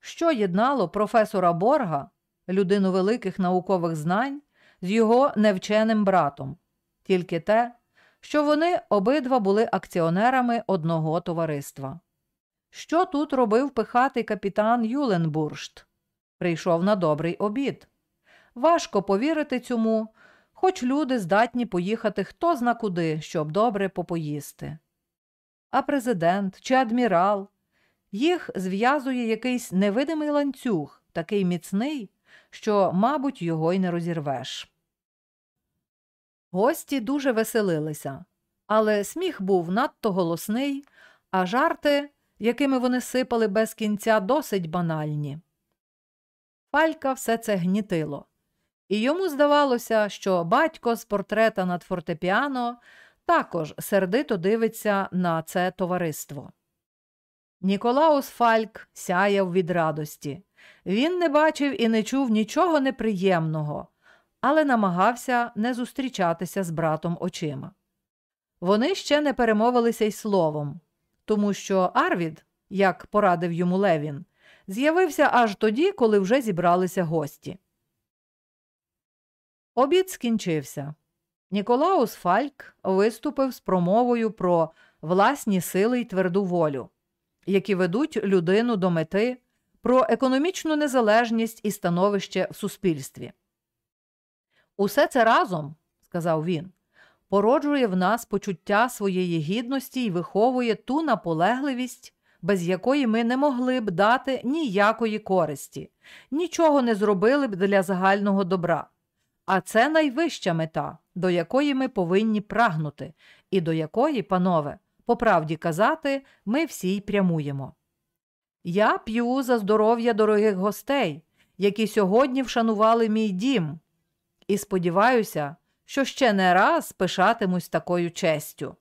Що єднало професора Борга, людину великих наукових знань, з його невченим братом, тільки те, що вони обидва були акціонерами одного товариства. Що тут робив пихатий капітан Юленбуршт? Прийшов на добрий обід. Важко повірити цьому, хоч люди здатні поїхати хто зна куди, щоб добре попоїсти. А президент чи адмірал їх зв'язує якийсь невидимий ланцюг, такий міцний, що, мабуть, його й не розірвеш. Гості дуже веселилися, але сміх був надто голосний, а жарти, якими вони сипали без кінця, досить банальні. Фалька все це гнітило, і йому здавалося, що батько з портрета над фортепіано також сердито дивиться на це товариство. Ніколаус Фальк сяяв від радості. Він не бачив і не чув нічого неприємного, але намагався не зустрічатися з братом очима. Вони ще не перемовилися й словом, тому що Арвід, як порадив йому Левін, з'явився аж тоді, коли вже зібралися гості. Обід скінчився. Ніколаус Фальк виступив з промовою про власні сили й тверду волю, які ведуть людину до мети, про економічну незалежність і становище в суспільстві. Усе це разом, сказав він, породжує в нас почуття своєї гідності і виховує ту наполегливість, без якої ми не могли б дати ніякої користі, нічого не зробили б для загального добра. А це найвища мета, до якої ми повинні прагнути, і до якої, панове, по правді казати, ми всі й прямуємо. Я п'ю за здоров'я дорогих гостей, які сьогодні вшанували мій дім, і сподіваюся, що ще не раз пишатимусь такою честю.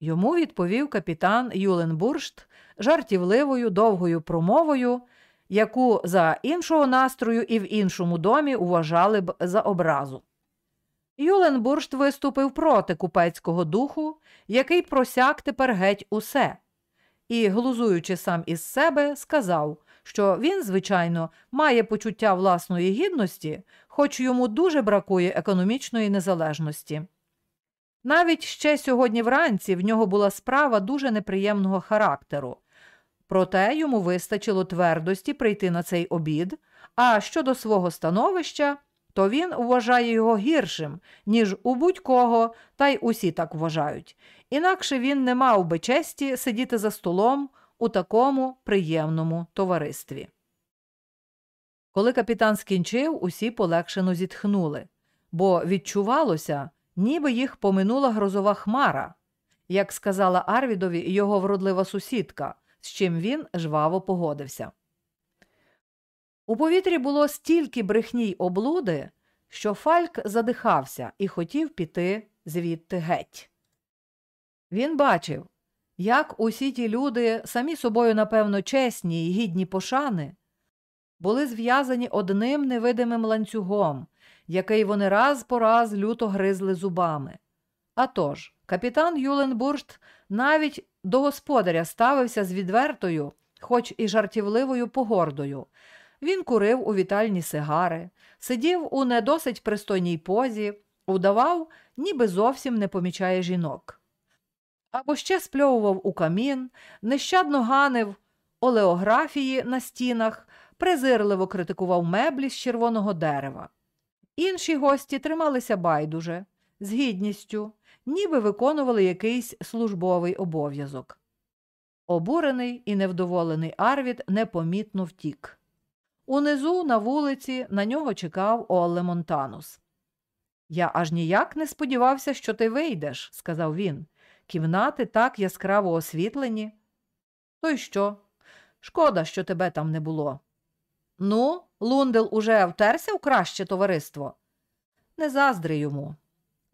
Йому відповів капітан Юленбуршт жартівливою довгою промовою, яку за іншого настрою і в іншому домі вважали б за образу. Юленбуршт виступив проти купецького духу, який просяк тепер геть усе, і, глузуючи сам із себе, сказав, що він, звичайно, має почуття власної гідності, хоч йому дуже бракує економічної незалежності. Навіть ще сьогодні вранці в нього була справа дуже неприємного характеру, проте йому вистачило твердості прийти на цей обід, а щодо свого становища, то він вважає його гіршим, ніж у будь-кого, та й усі так вважають. Інакше він не мав би честі сидіти за столом у такому приємному товаристві. Коли капітан скінчив, усі полегшено зітхнули, бо відчувалося, ніби їх поминула грозова хмара, як сказала Арвідові його вродлива сусідка, з чим він жваво погодився. У повітрі було стільки брехні й облуди, що Фальк задихався і хотів піти звідти геть. Він бачив, як усі ті люди, самі собою, напевно, чесні й гідні пошани, були зв'язані одним невидимим ланцюгом, який вони раз по раз люто гризли зубами. А тож, капітан Юленбуршт навіть до господаря ставився з відвертою, хоч і жартівливою погордою. Він курив у вітальні сигари, сидів у недосить пристойній позі, удавав, ніби зовсім не помічає жінок. Або ще спльовував у камін, нещадно ганив олеографії на стінах, презирливо критикував меблі з червоного дерева. Інші гості трималися байдуже, з гідністю, ніби виконували якийсь службовий обов'язок. Обурений і невдоволений Арвід непомітно втік. Унизу, на вулиці, на нього чекав Олле Монтанус. Я аж ніяк не сподівався, що ти вийдеш, сказав він. Кімнати так яскраво освітлені. То й що? Шкода, що тебе там не було. Ну, Лундел уже втерся в краще товариство. Не заздри йому.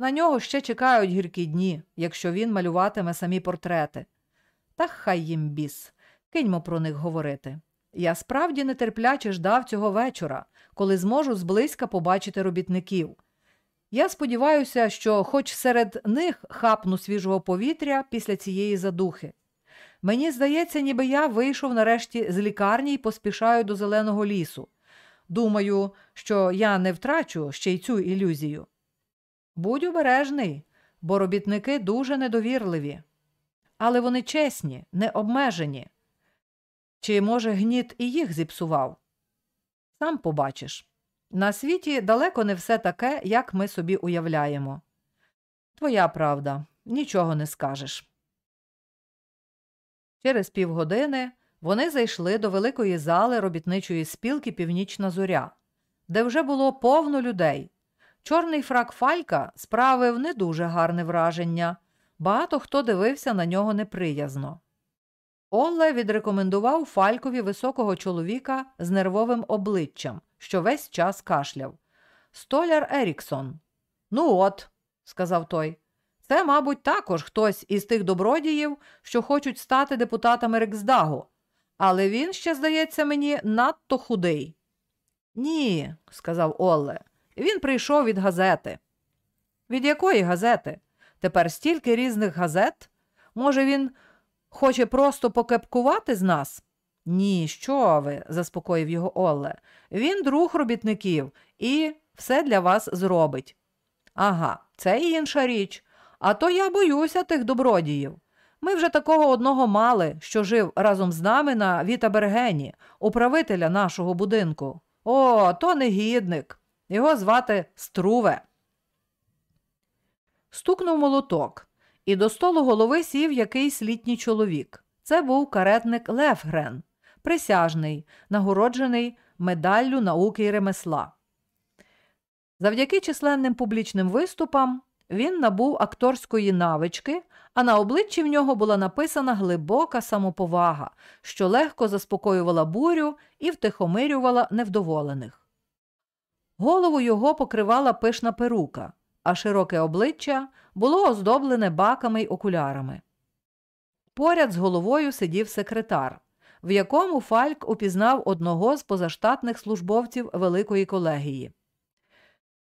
На нього ще чекають гіркі дні, якщо він малюватиме самі портрети. Та хай їм біс, киньмо про них говорити. Я справді нетерпляче ждав цього вечора, коли зможу зблизька побачити робітників. Я сподіваюся, що хоч серед них хапну свіжого повітря після цієї задухи. Мені здається, ніби я вийшов нарешті з лікарні і поспішаю до зеленого лісу. Думаю, що я не втрачу ще й цю ілюзію. Будь обережний, бо робітники дуже недовірливі. Але вони чесні, не обмежені. Чи, може, гніт і їх зіпсував? Сам побачиш. На світі далеко не все таке, як ми собі уявляємо. Твоя правда, нічого не скажеш. Через півгодини вони зайшли до великої зали робітничої спілки Північна Зоря, де вже було повно людей. Чорний фрак Фалька справив не дуже гарне враження. Багато хто дивився на нього неприязно. Олле відрекомендував Фалькові високого чоловіка з нервовим обличчям, що весь час кашляв. Столяр Еріксон. Ну от, сказав той. Це, мабуть, також хтось із тих добродіїв, що хочуть стати депутатами Рексдагу. Але він ще, здається мені, надто худий. Ні, сказав Олле. Він прийшов від газети. Від якої газети? Тепер стільки різних газет? Може, він хоче просто покепкувати з нас? Ні, що ви, заспокоїв його Олле. Він друг робітників і все для вас зробить. Ага, це інша річ. А то я боюся тих добродіїв. Ми вже такого одного мали, що жив разом з нами на Вітабергені, управителя нашого будинку. О, то негідник. Його звати Струве. Стукнув молоток, і до столу голови сів якийсь літній чоловік. Це був каретник Левгрен, присяжний, нагороджений медаллю науки і ремесла. Завдяки численним публічним виступам він набув акторської навички, а на обличчі в нього була написана глибока самоповага, що легко заспокоювала бурю і втихомирювала невдоволених. Голову його покривала пишна перука, а широке обличчя було оздоблене баками й окулярами. Поряд з головою сидів секретар, в якому Фальк упізнав одного з позаштатних службовців Великої колегії.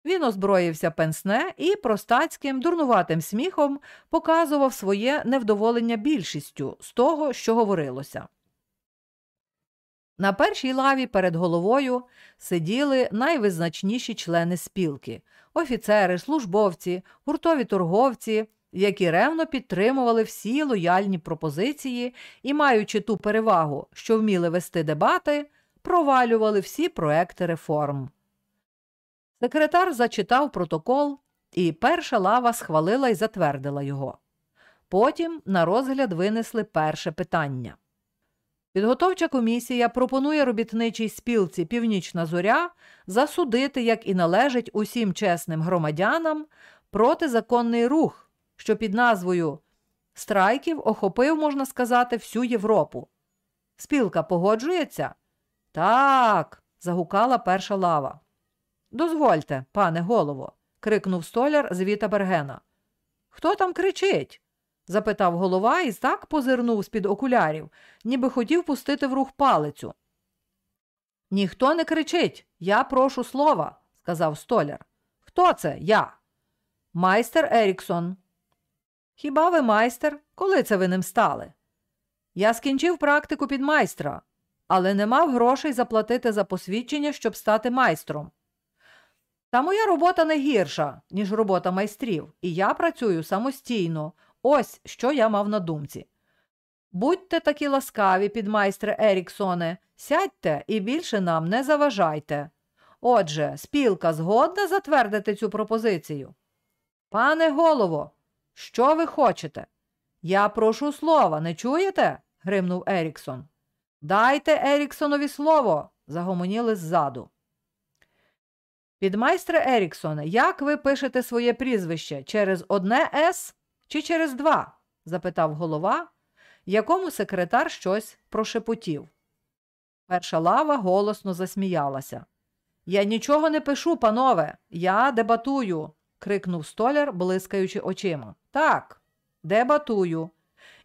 Він озброївся пенсне і простацьким, дурнуватим сміхом показував своє невдоволення більшістю з того, що говорилося. На першій лаві перед головою сиділи найвизначніші члени спілки офіцери, службовці, гуртові торговці, які ревно підтримували всі лояльні пропозиції і, маючи ту перевагу, що вміли вести дебати, провалювали всі проекти реформ. Секретар зачитав протокол, і перша лава схвалила і затвердила його. Потім на розгляд винесли перше питання. Підготовча комісія пропонує робітничій спілці Північна Зоря засудити, як і належить усім чесним громадянам, протизаконний рух, що під назвою страйків охопив, можна сказати, всю Європу. Спілка погоджується? Так. загукала перша лава. Дозвольте, пане голово, крикнув столяр з Віта Бергена. Хто там кричить? Запитав голова і так позирнув з-під окулярів, ніби хотів пустити в рух палицю. Ніхто не кричить, я прошу слова, сказав столяр. Хто це? Я? Майстер Еріксон. Хіба ви майстер? Коли це ви ним стали? Я скінчив практику під майстра, але не мав грошей заплатити за посвідчення, щоб стати майстром. Та моя робота не гірша, ніж робота майстрів, і я працюю самостійно. Ось що я мав на думці. Будьте такі ласкаві, підмайстре Еріксоне, сядьте і більше нам не заважайте. Отже, спілка згодна затвердити цю пропозицію. Пане голово, що ви хочете? Я прошу слова, не чуєте? гримнув Еріксон. Дайте Еріксонові слово, загомоніли ззаду. Підмайстре Еріксоне, як ви пишете своє прізвище через одне С чи через два? запитав голова, якому секретар щось прошепотів. Перша лава голосно засміялася. Я нічого не пишу, панове, я дебатую, крикнув столяр, блискаючи очима. Так, дебатую.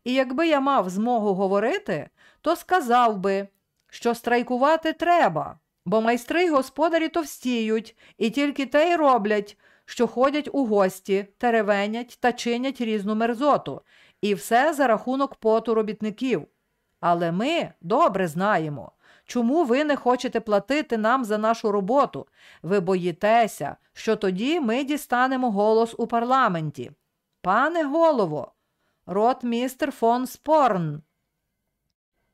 І якби я мав змогу говорити, то сказав би, що страйкувати треба, бо майстри й господарі товстіють, і тільки те й роблять, що ходять у гості, теревенять та чинять різну мерзоту, і все за рахунок поту робітників. Але ми добре знаємо, чому ви не хочете платити нам за нашу роботу. Ви боїтеся, що тоді ми дістанемо голос у парламенті. Пане голово, ротмістер фон Спорн.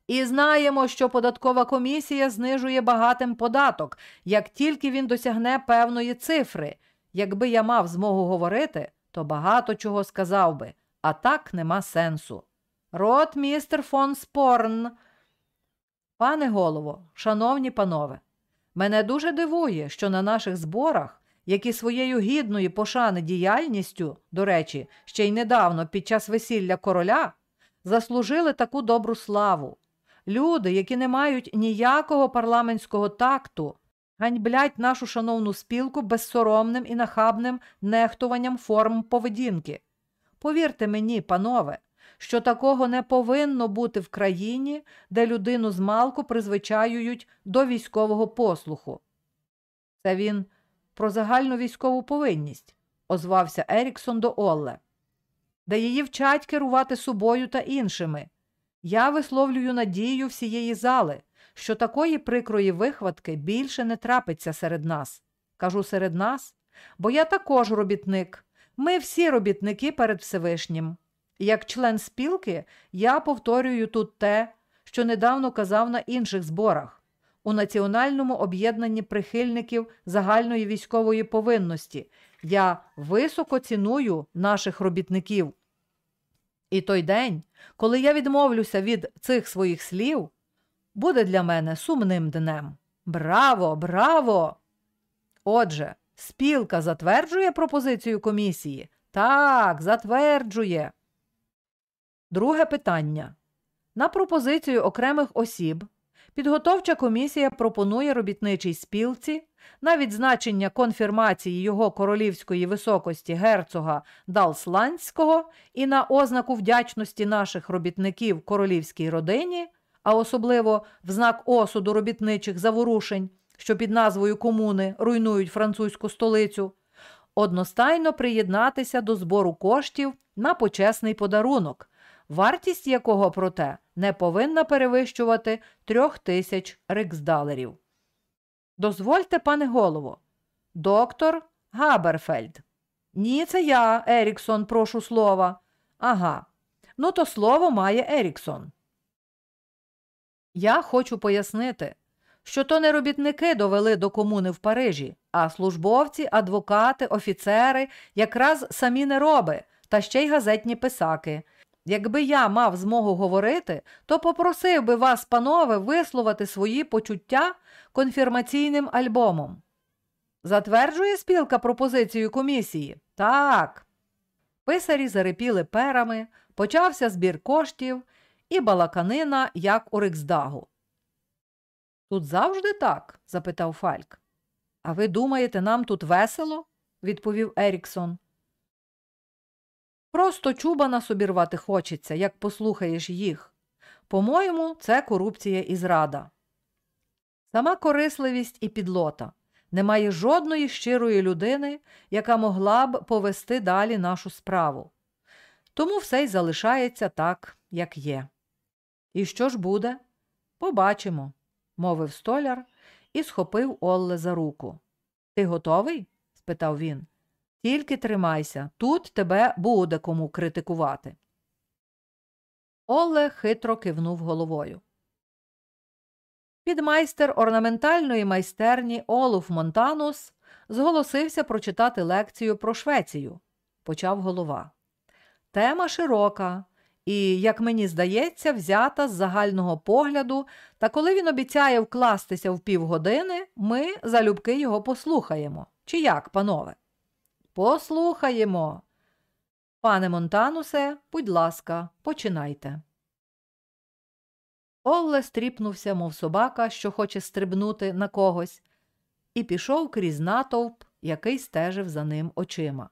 І знаємо, що податкова комісія знижує багатим податок, як тільки він досягне певної цифри. Якби я мав змогу говорити, то багато чого сказав би, а так нема сенсу. Рот містер фон Спорн. Пане голово, шановні панове, мене дуже дивує, що на наших зборах, які своєю гідною пошани діяльністю, до речі, ще й недавно під час весілля короля, заслужили таку добру славу. Люди, які не мають ніякого парламентського такту, ганьблять нашу шановну спілку безсоромним і нахабним нехтуванням форм поведінки. Повірте мені, панове, що такого не повинно бути в країні, де людину з малку призвичаюють до військового послуху. Це він про загальну військову повинність, озвався Еріксон до Олле, де її вчать керувати собою та іншими. Я висловлюю надію всієї зали, що такої прикрої вихватки більше не трапиться серед нас. Кажу серед нас, бо я також робітник. Ми всі робітники перед Всевишнім. Як член спілки, я повторюю тут те, що недавно казав на інших зборах у Національному об'єднанні прихильників загальної військової повинності. Я високо ціную наших робітників. І той день, коли я відмовлюся від цих своїх слів, буде для мене сумним днем. Браво, браво! Отже, спілка затверджує пропозицію комісії? Так, затверджує. Друге питання. На пропозицію окремих осіб підготовча комісія пропонує робітничій спілці на відзначення конфірмації його королівської високості герцога Далсландського і на ознаку вдячності наших робітників королівській родині, а особливо в знак осуду робітничих заворушень, що під назвою комуни руйнують французьку столицю, одностайно приєднатися до збору коштів на почесний подарунок, вартість якого, проте, не повинна перевищувати трьох тисяч риксдалерів. Дозвольте, пане голово, доктор Габерфельд. Ні, це я, Еріксон, прошу слова. Ага. Ну, то слово має Еріксон. Я хочу пояснити, що то не робітники довели до комуни в Парижі, а службовці, адвокати, офіцери, якраз самі нероби, та ще й газетні писаки. Якби я мав змогу говорити, то попросив би вас, панове, висловити свої почуття конфірмаційним альбомом. Затверджує спілка пропозицію комісії? Так. Писарі зарипіли перами, почався збір коштів і балаканина, як у Риксдагу. Тут завжди так? запитав Фальк. А ви думаєте, нам тут весело? відповів Еріксон. Просто чубана собі рвати хочеться, як послухаєш їх. По-моєму, це корупція і зрада. Сама корисливість і підлота. Немає жодної щирої людини, яка могла б повести далі нашу справу. Тому все й залишається так, як є. І що ж буде? Побачимо, мовив столяр і схопив Олле за руку. Ти готовий? спитав він. Тільки тримайся, тут тебе буде кому критикувати. Оле хитро кивнув головою. Підмайстер орнаментальної майстерні Олуф Монтанус зголосився прочитати лекцію про Швецію, почав голова. Тема широка і, як мені здається, взята з загального погляду, та коли він обіцяє вкластися в півгодини, ми залюбки його послухаємо. Чи як, панове? Послухаємо. Пане Монтанусе, будь ласка, починайте. Олле стріпнувся, мов собака, що хоче стрибнути на когось, і пішов крізь натовп, який стежив за ним очима.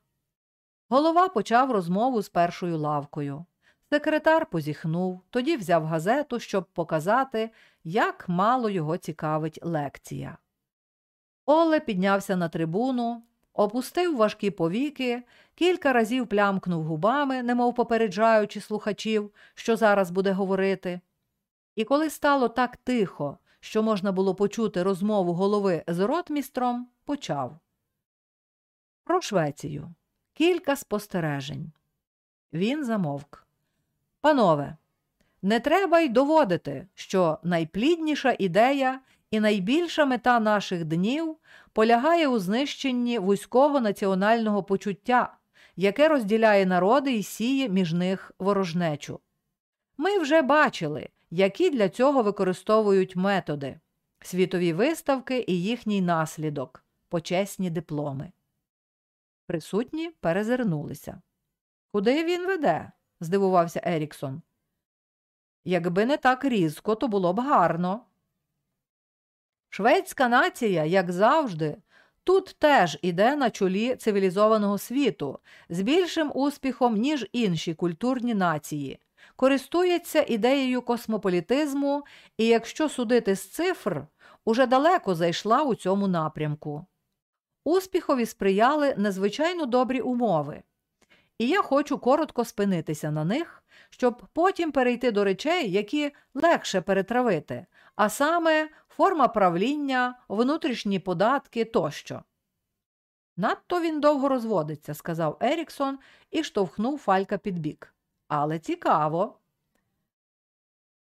Голова почав розмову з першою лавкою. Секретар позіхнув, тоді взяв газету, щоб показати, як мало його цікавить лекція. Оле піднявся на трибуну, опустив важкі повіки, кілька разів плямкнув губами, немов попереджаючи слухачів, що зараз буде говорити. І коли стало так тихо, що можна було почути розмову голови з ротмістром, почав. Про Швецію. Кілька спостережень. Він замовк. Панове, не треба й доводити, що найплідніша ідея і найбільша мета наших днів полягає у знищенні вузького національного почуття, яке розділяє народи і сіє між них ворожнечу. Ми вже бачили, які для цього використовують методи, світові виставки і їхній наслідок, почесні дипломи. Присутні перезирнулися. Куди він веде? Здивувався Еріксон. Якби не так різко, то було б гарно. Шведська нація, як завжди, тут теж іде на чолі цивілізованого світу з більшим успіхом, ніж інші культурні нації, користується ідеєю космополітизму і, якщо судити з цифр, уже далеко зайшла у цьому напрямку. Успіхові сприяли незвичайно добрі умови, і я хочу коротко спинитися на них, щоб потім перейти до речей, які легше перетравити, а саме форма правління, внутрішні податки тощо. Надто він довго розводиться, сказав Еріксон і штовхнув фалька під бік. Але цікаво.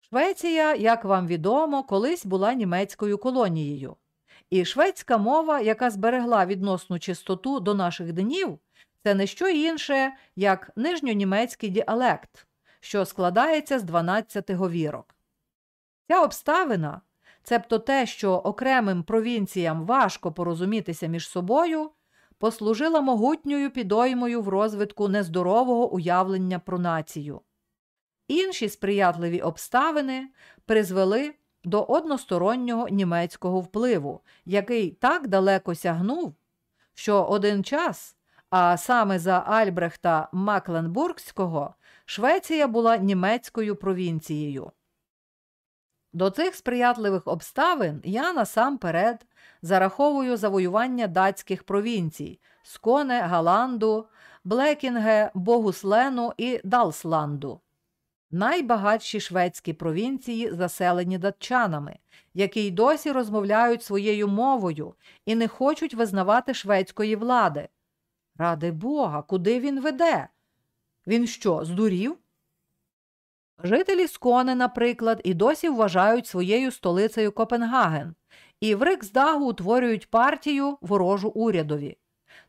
Швеція, як вам відомо, колись була німецькою колонією. І шведська мова, яка зберегла відносну чистоту до наших днів, це не що інше, як нижньонімецький діалект, що складається з 12 говірок. Ця обставина, цебто те, що окремим провінціям важко порозумітися між собою, послужила могутньою підоймою в розвитку нездорового уявлення про націю. Інші сприятливі обставини призвели до одностороннього німецького впливу, який так далеко сягнув, що один час, а саме за Альбрехта Макленбургського, Швеція була німецькою провінцією. До цих сприятливих обставин я насамперед зараховую завоювання датських провінцій Сконе, Галанду, Блекінге, Богуслену і Далсланду. Найбагатші шведські провінції заселені датчанами, які й досі розмовляють своєю мовою і не хочуть визнавати шведської влади. Ради Бога, куди він веде? Він що, здурів? Жителі Сконе, наприклад, і досі вважають своєю столицею Копенгаген, і в Риксдагу утворюють партію ворожу урядові.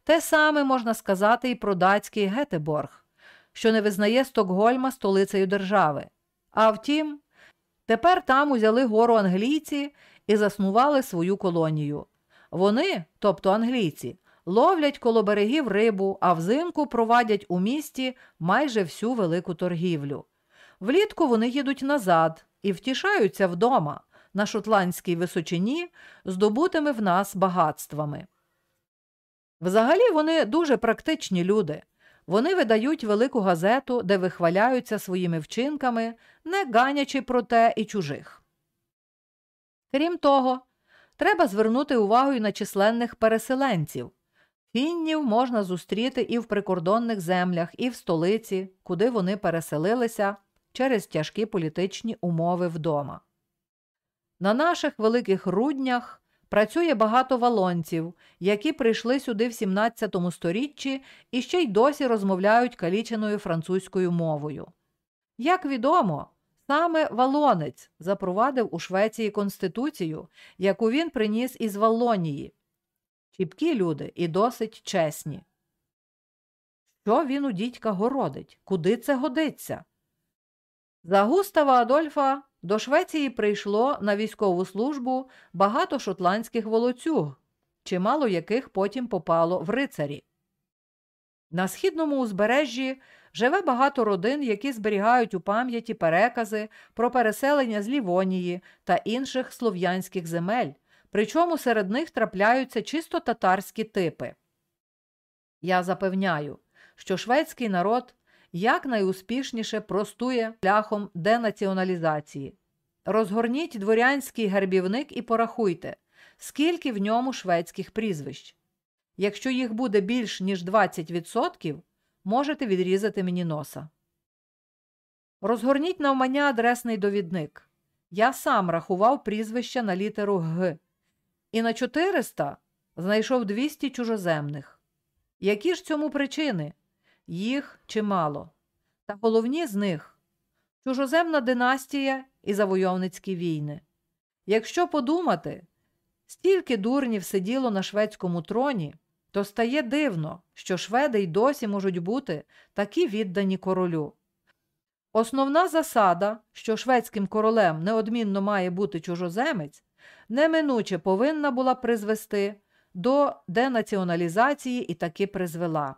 Те саме можна сказати і про датський Гетеборг. що не визнає Стокгольма столицею держави. А втім, тепер там узяли гору англійці і заснували свою колонію. Вони, тобто англійці, ловлять коло берегів рибу, а взимку провадять у місті майже всю велику торгівлю. Влітку вони їдуть назад і втішаються вдома на шотландській височині, здобутими в нас багатствами. Взагалі вони дуже практичні люди. Вони видають велику газету, де вихваляються своїми вчинками, не ганячи про те і чужих. Крім того, треба звернути увагу й на численних переселенців. Фіннів можна зустріти і в прикордонних землях, і в столиці, куди вони переселилися через тяжкі політичні умови вдома. На наших великих руднях працює багато валонців, які прийшли сюди в 17 сторіччі і ще й досі розмовляють каліченою французькою мовою. Як відомо, саме Валонець запровадив у Швеції конституцію, яку він приніс із Валонії. Чіпкі люди і досить чесні. Що він у дідька городить? Куди це годиться? За Густава Адольфа до Швеції прийшло на військову службу багато шотландських волоцюг, чимало яких потім попало в рицарі. На східному узбережжі живе багато родин, які зберігають у пам'яті перекази про переселення з Лівонії та інших слов'янських земель, причому серед них трапляються чисто татарські типи. Я запевняю, що шведський народ якнайуспішніше простує шляхом денаціоналізації. Розгорніть дворянський гербівник і порахуйте, скільки в ньому шведських прізвищ. Якщо їх буде більш ніж 20%, можете відрізати мені носа. Розгорніть навмання адресний довідник. Я сам рахував прізвища на літеру Г. І на 400 знайшов 200 чужоземних. Які ж цьому причини? Їх чимало. Та головні з них чужоземна династія і завойовницькі війни. Якщо подумати, стільки дурнів сиділо на шведському троні, то стає дивно, що шведи й досі можуть бути такі віддані королю. Основна засада, що шведським королем неодмінно має бути чужоземець, неминуче повинна була призвести до денаціоналізації і таки призвела.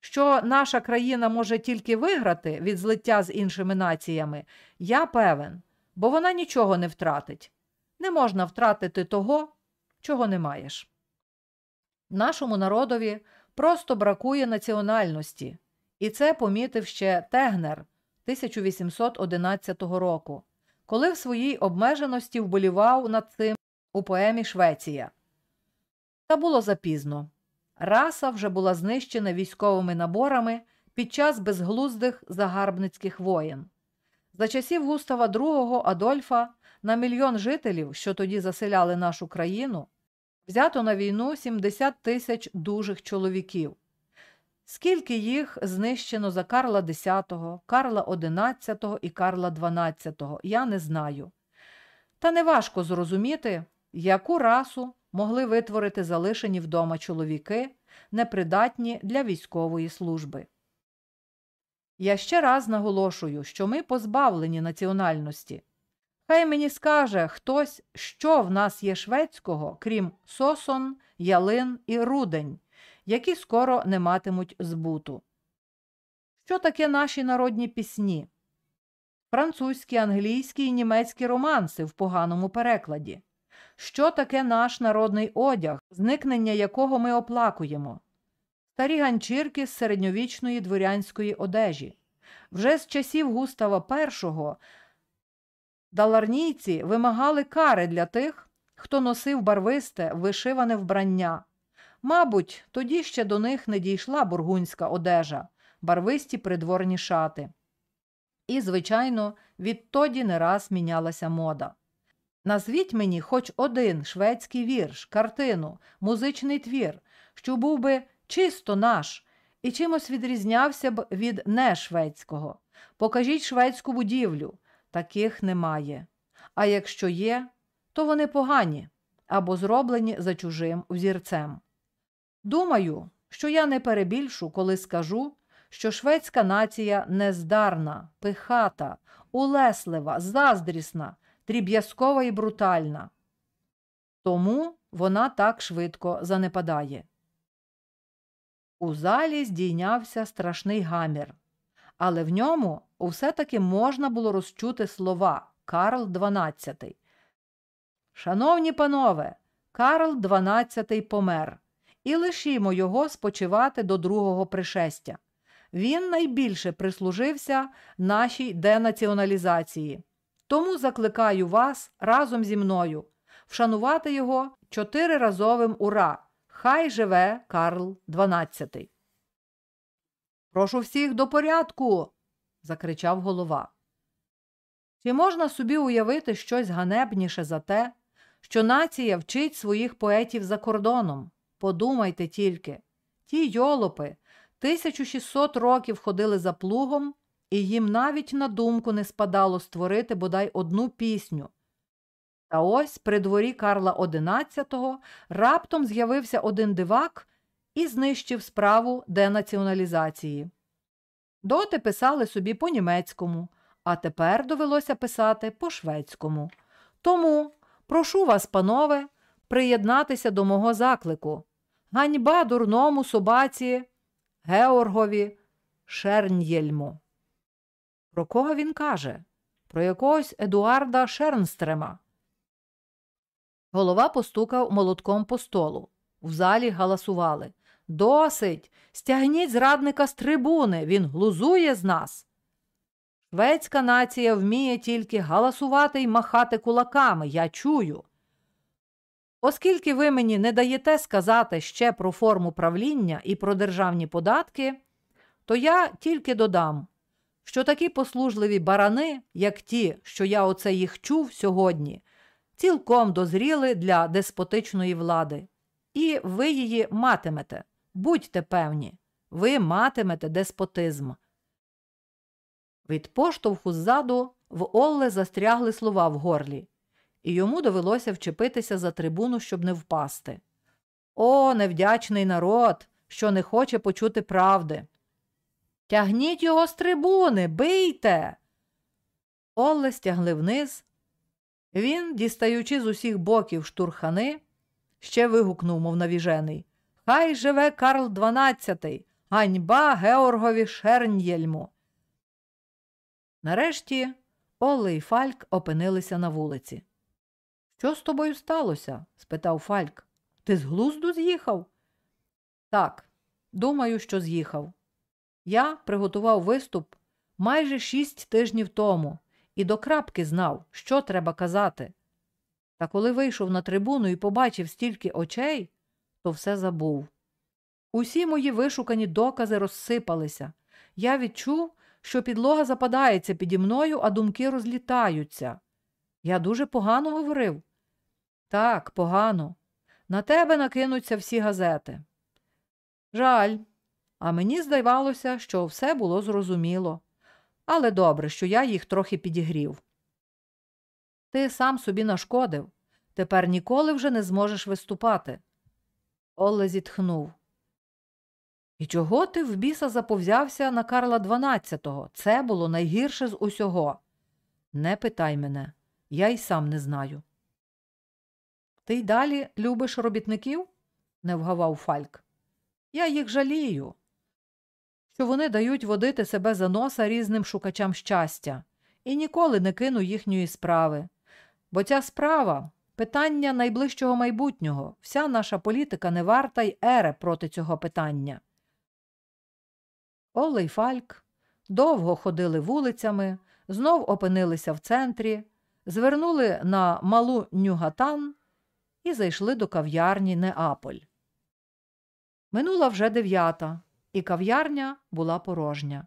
Що наша країна може тільки виграти від злиття з іншими націями, я певен, бо вона нічого не втратить. Не можна втратити того, чого не маєш. Нашому народові просто бракує національності, і це помітив ще Тегнер 1811 року, коли в своїй обмеженості вболівав над цим у поемі Швеція. Та було запізно. Раса вже була знищена військовими наборами під час безглуздих загарбницьких воєн. За часів Густава II Адольфа на мільйон жителів, що тоді заселяли нашу країну, взято на війну 70 тисяч дужих чоловіків. Скільки їх знищено за Карла X, Карла XI і Карла XII, я не знаю. Та неважко зрозуміти, яку расу могли витворити залишені вдома чоловіки, непридатні для військової служби. Я ще раз наголошую, що ми позбавлені національності. Хай мені скаже хтось, що в нас є шведського, крім сосон, ялин і рудень, які скоро не матимуть збуту. Що таке наші народні пісні? Французькі, англійські і німецькі романси в поганому перекладі. Що таке наш народний одяг, зникнення якого ми оплакуємо? Старі ганчірки з середньовічної дворянської одежі. Вже з часів Густава І даларнійці вимагали кари для тих, хто носив барвисте, вишиване вбрання. Мабуть, тоді ще до них не дійшла бургунська одежа, барвисті придворні шати. І, звичайно, відтоді не раз мінялася мода. Назвіть мені хоч один шведський вірш, картину, музичний твір, що був би чисто наш і чимось відрізнявся б від нешведського. Покажіть шведську будівлю. Таких немає. А якщо є, то вони погані або зроблені за чужим взірцем. Думаю, що я не перебільшу, коли скажу, що шведська нація нездарна, пихата, улеслива, заздрісна, дріб'язкова і брутальна. Тому вона так швидко занепадає. У залі здійнявся страшний гамір, але в ньому все таки можна було розчути слова Карл XII. Шановні панове, Карл XII помер, і лишімо його спочивати до другого пришестя. Він найбільше прислужився нашій денаціоналізації. Тому закликаю вас разом зі мною вшанувати його чотириразовим ура. Хай живе Карл XII. Прошу всіх до порядку. закричав голова. Чи можна собі уявити щось ганебніше за те, що нація вчить своїх поетів за кордоном? Подумайте тільки, ті йолопи 1600 років ходили за плугом, і їм навіть на думку не спадало створити бодай одну пісню. Та ось при дворі Карла XI раптом з'явився один дивак і знищив справу денаціоналізації. Доти писали собі по німецькому, а тепер довелося писати по шведському. Тому прошу вас, панове, приєднатися до мого заклику. Ганьба дурному собаці Георгові Шернєльму. Про кого він каже? Про якогось Едуарда Шернстрема. Голова постукав молотком по столу. В залі галасували. Досить. Стягніть зрадника з трибуни. Він глузує з нас. Шведська нація вміє тільки галасувати й махати кулаками. Я чую. Оскільки ви мені не даєте сказати ще про форму правління і про державні податки, то я тільки додам, що такі послужливі барани, як ті, що я оце їх чув сьогодні, цілком дозріли для деспотичної влади. І ви її матимете. Будьте певні, ви матимете деспотизм. Від поштовху ззаду в Олле застрягли слова в горлі і йому довелося вчепитися за трибуну, щоб не впасти. О, невдячний народ, що не хоче почути правди. Тягніть його з трибуни, бийте. Олле стягли вниз. Він, дістаючи з усіх боків штурхани, ще вигукнув, мов навіжений Хай живе Карл XII, ганьба Георгові Шернєльму. Нарешті Олле і Фальк опинилися на вулиці. Що з тобою сталося? спитав Фальк. Ти з глузду з'їхав? Так, думаю, що з'їхав. Я приготував виступ майже шість тижнів тому і до крапки знав, що треба казати. Та коли вийшов на трибуну і побачив стільки очей, то все забув. Усі мої вишукані докази розсипалися. Я відчув, що підлога западається піді мною, а думки розлітаються. Я дуже погано говорив. Так, погано. На тебе накинуться всі газети. Жаль, а мені здавалося, що все було зрозуміло. Але добре, що я їх трохи підігрів. Ти сам собі нашкодив. Тепер ніколи вже не зможеш виступати. Оле зітхнув. І чого ти в біса заповзявся на Карла XII? Це було найгірше з усього. Не питай мене, я й сам не знаю. Ти й далі любиш робітників? не вгавав Фальк. Я їх жалію, що вони дають водити себе за носа різним шукачам щастя, і ніколи не кину їхньої справи. Бо ця справа питання найближчого майбутнього, вся наша політика не варта й ере проти цього питання. Оле Фальк довго ходили вулицями, знов опинилися в центрі, звернули на малу Нюгатан і зайшли до кав'ярні Неаполь. Минула вже дев'ята, і кав'ярня була порожня.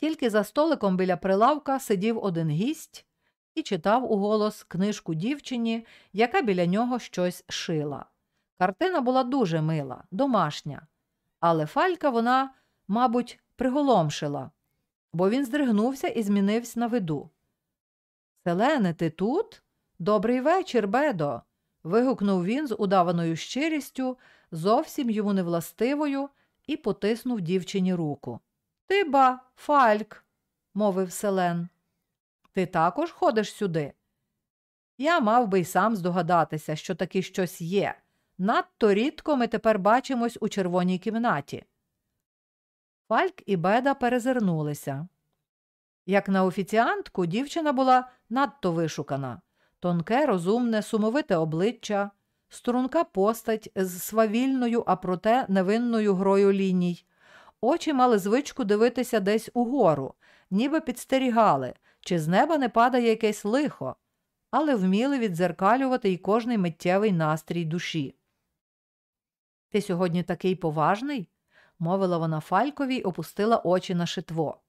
Тільки за столиком біля прилавка сидів один гість і читав уголос книжку дівчині, яка біля нього щось шила. Картина була дуже мила, домашня, але фалька вона, мабуть, приголомшила, бо він здригнувся і змінився на виду. Селене, ти тут? Добрий вечір, бедо. вигукнув він з удаваною щирістю, зовсім йому невластивою і потиснув дівчині руку. Ти ба, Фальк, мовив Селен. Ти також ходиш сюди? Я мав би й сам здогадатися, що таки щось є. Надто рідко ми тепер бачимось у червоній кімнаті. Фальк і беда перезирнулися. Як на офіціантку, дівчина була надто вишукана тонке, розумне, сумовите обличчя, струнка постать з свавільною, а проте невинною грою ліній. Очі мали звичку дивитися десь угору, ніби підстерігали, чи з неба не падає якесь лихо, але вміли віддзеркалювати й кожний миттєвий настрій душі. Ти сьогодні такий поважний? мовила вона Фалькові й опустила очі на шитво.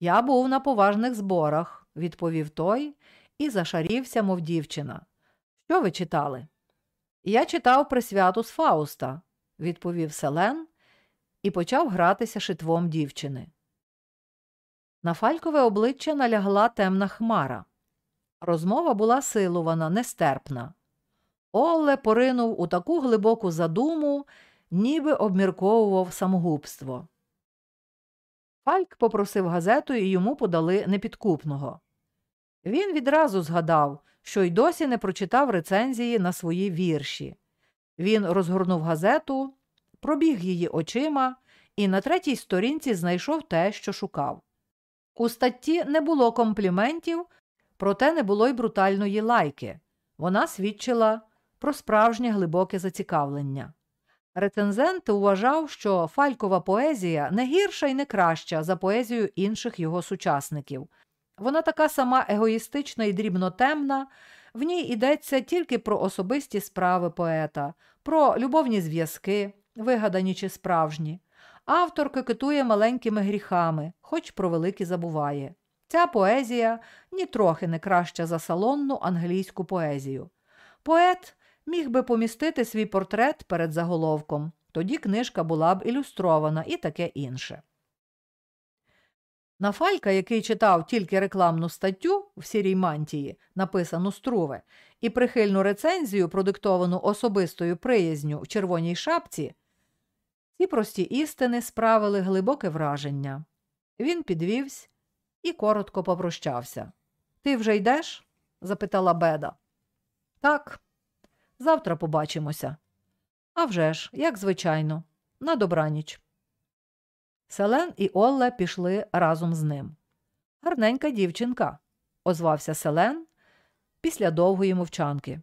Я був на поважних зборах, відповів той і зашарівся, мов дівчина. Що ви читали? Я читав присвяту з Фауста, відповів Селен і почав гратися шитвом дівчини. На фалькове обличчя налягла темна хмара. Розмова була силувана, нестерпна. Оле поринув у таку глибоку задуму, ніби обмірковував самогубство. Фальк попросив газету і йому подали непідкупного. Він відразу згадав, що й досі не прочитав рецензії на свої вірші. Він розгорнув газету, пробіг її очима і на третій сторінці знайшов те, що шукав. У статті не було компліментів, проте не було й брутальної лайки. Вона свідчила про справжнє глибоке зацікавлення. Рецензент вважав, що фалькова поезія не гірша і не краща за поезію інших його сучасників. Вона така сама егоїстична і дрібнотемна, в ній йдеться тільки про особисті справи поета, про любовні зв'язки, вигадані чи справжні. Автор кокетує маленькими гріхами, хоч про великі забуває. Ця поезія нітрохи не краща за салонну англійську поезію. Поет міг би помістити свій портрет перед заголовком, тоді книжка була б ілюстрована і таке інше. На Фалька, який читав тільки рекламну статтю в сірій мантії, написану Струве, і прихильну рецензію, продиктовану особистою приязню в червоній шапці, ці прості істини справили глибоке враження. Він підвівся і коротко попрощався. Ти вже йдеш? запитала беда. Так, завтра побачимося. «А вже ж, як звичайно, на добраніч. Селен і Олле пішли разом з ним. Гарненька дівчинка, озвався Селен після довгої мовчанки.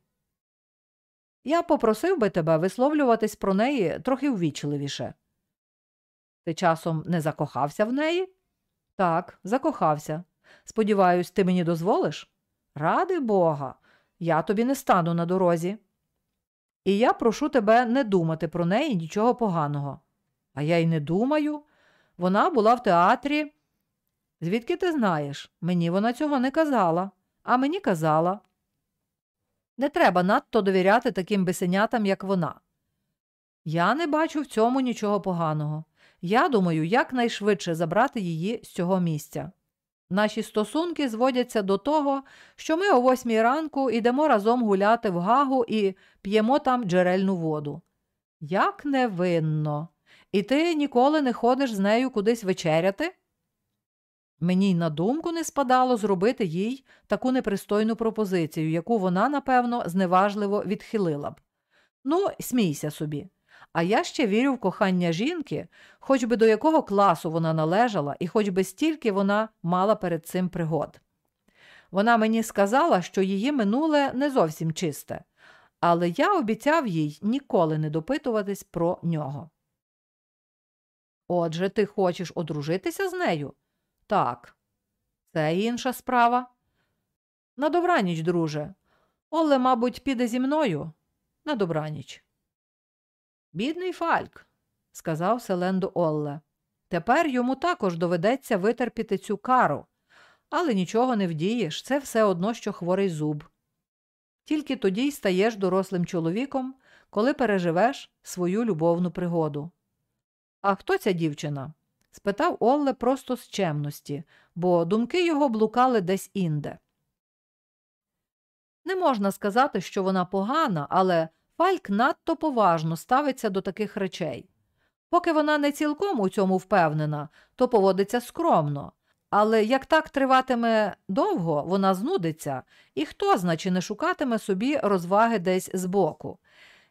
Я попросив би тебе висловлюватись про неї трохи ввічливіше. Ти часом не закохався в неї? Так, закохався. Сподіваюсь, ти мені дозволиш? Ради Бога, я тобі не стану на дорозі. І я прошу тебе не думати про неї нічого поганого. А я й не думаю. Вона була в театрі. Звідки ти знаєш? Мені вона цього не казала, а мені казала. Не треба надто довіряти таким бесенятам, як вона. Я не бачу в цьому нічого поганого. Я думаю, якнайшвидше забрати її з цього місця. Наші стосунки зводяться до того, що ми о восьмій ранку йдемо разом гуляти в гагу і п'ємо там джерельну воду. Як невинно. І ти ніколи не ходиш з нею кудись вечеряти? Мені й на думку не спадало зробити їй таку непристойну пропозицію, яку вона, напевно, зневажливо відхилила б. Ну, смійся собі. А я ще вірю в кохання жінки, хоч би до якого класу вона належала, і хоч би стільки вона мала перед цим пригод. Вона мені сказала, що її минуле не зовсім чисте, але я обіцяв їй ніколи не допитуватись про нього. Отже, ти хочеш одружитися з нею? Так, це інша справа. На добраніч, друже. Оле, мабуть, піде зі мною. На добраніч. Бідний Фальк, сказав Селенду Олле. Тепер йому також доведеться витерпіти цю кару, але нічого не вдієш, це все одно, що хворий зуб. Тільки тоді й стаєш дорослим чоловіком, коли переживеш свою любовну пригоду. А хто ця дівчина? спитав Олле просто з чемності, бо думки його блукали десь інде. Не можна сказати, що вона погана, але Фальк надто поважно ставиться до таких речей. Поки вона не цілком у цьому впевнена, то поводиться скромно. Але як так триватиме довго, вона знудиться, і хто, значить, не шукатиме собі розваги десь збоку.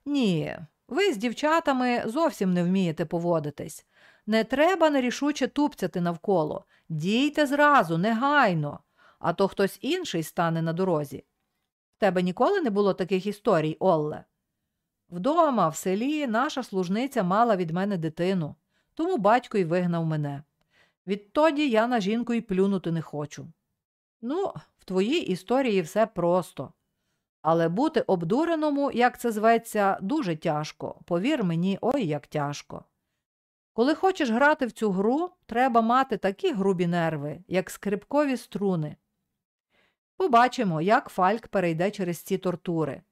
Ні, ви з дівчатами зовсім не вмієте поводитись. Не треба нерішуче тупцяти навколо. Дійте зразу, негайно, а то хтось інший стане на дорозі. В тебе ніколи не було таких історій, Олле? Вдома, в селі, наша служниця мала від мене дитину, тому батько й вигнав мене. Відтоді я на жінку й плюнути не хочу. Ну, в твоїй історії все просто. Але бути обдуреному, як це зветься, дуже тяжко. Повір мені, ой як тяжко. Коли хочеш грати в цю гру, треба мати такі грубі нерви, як скрипкові струни. Побачимо, як Фальк перейде через ці тортури.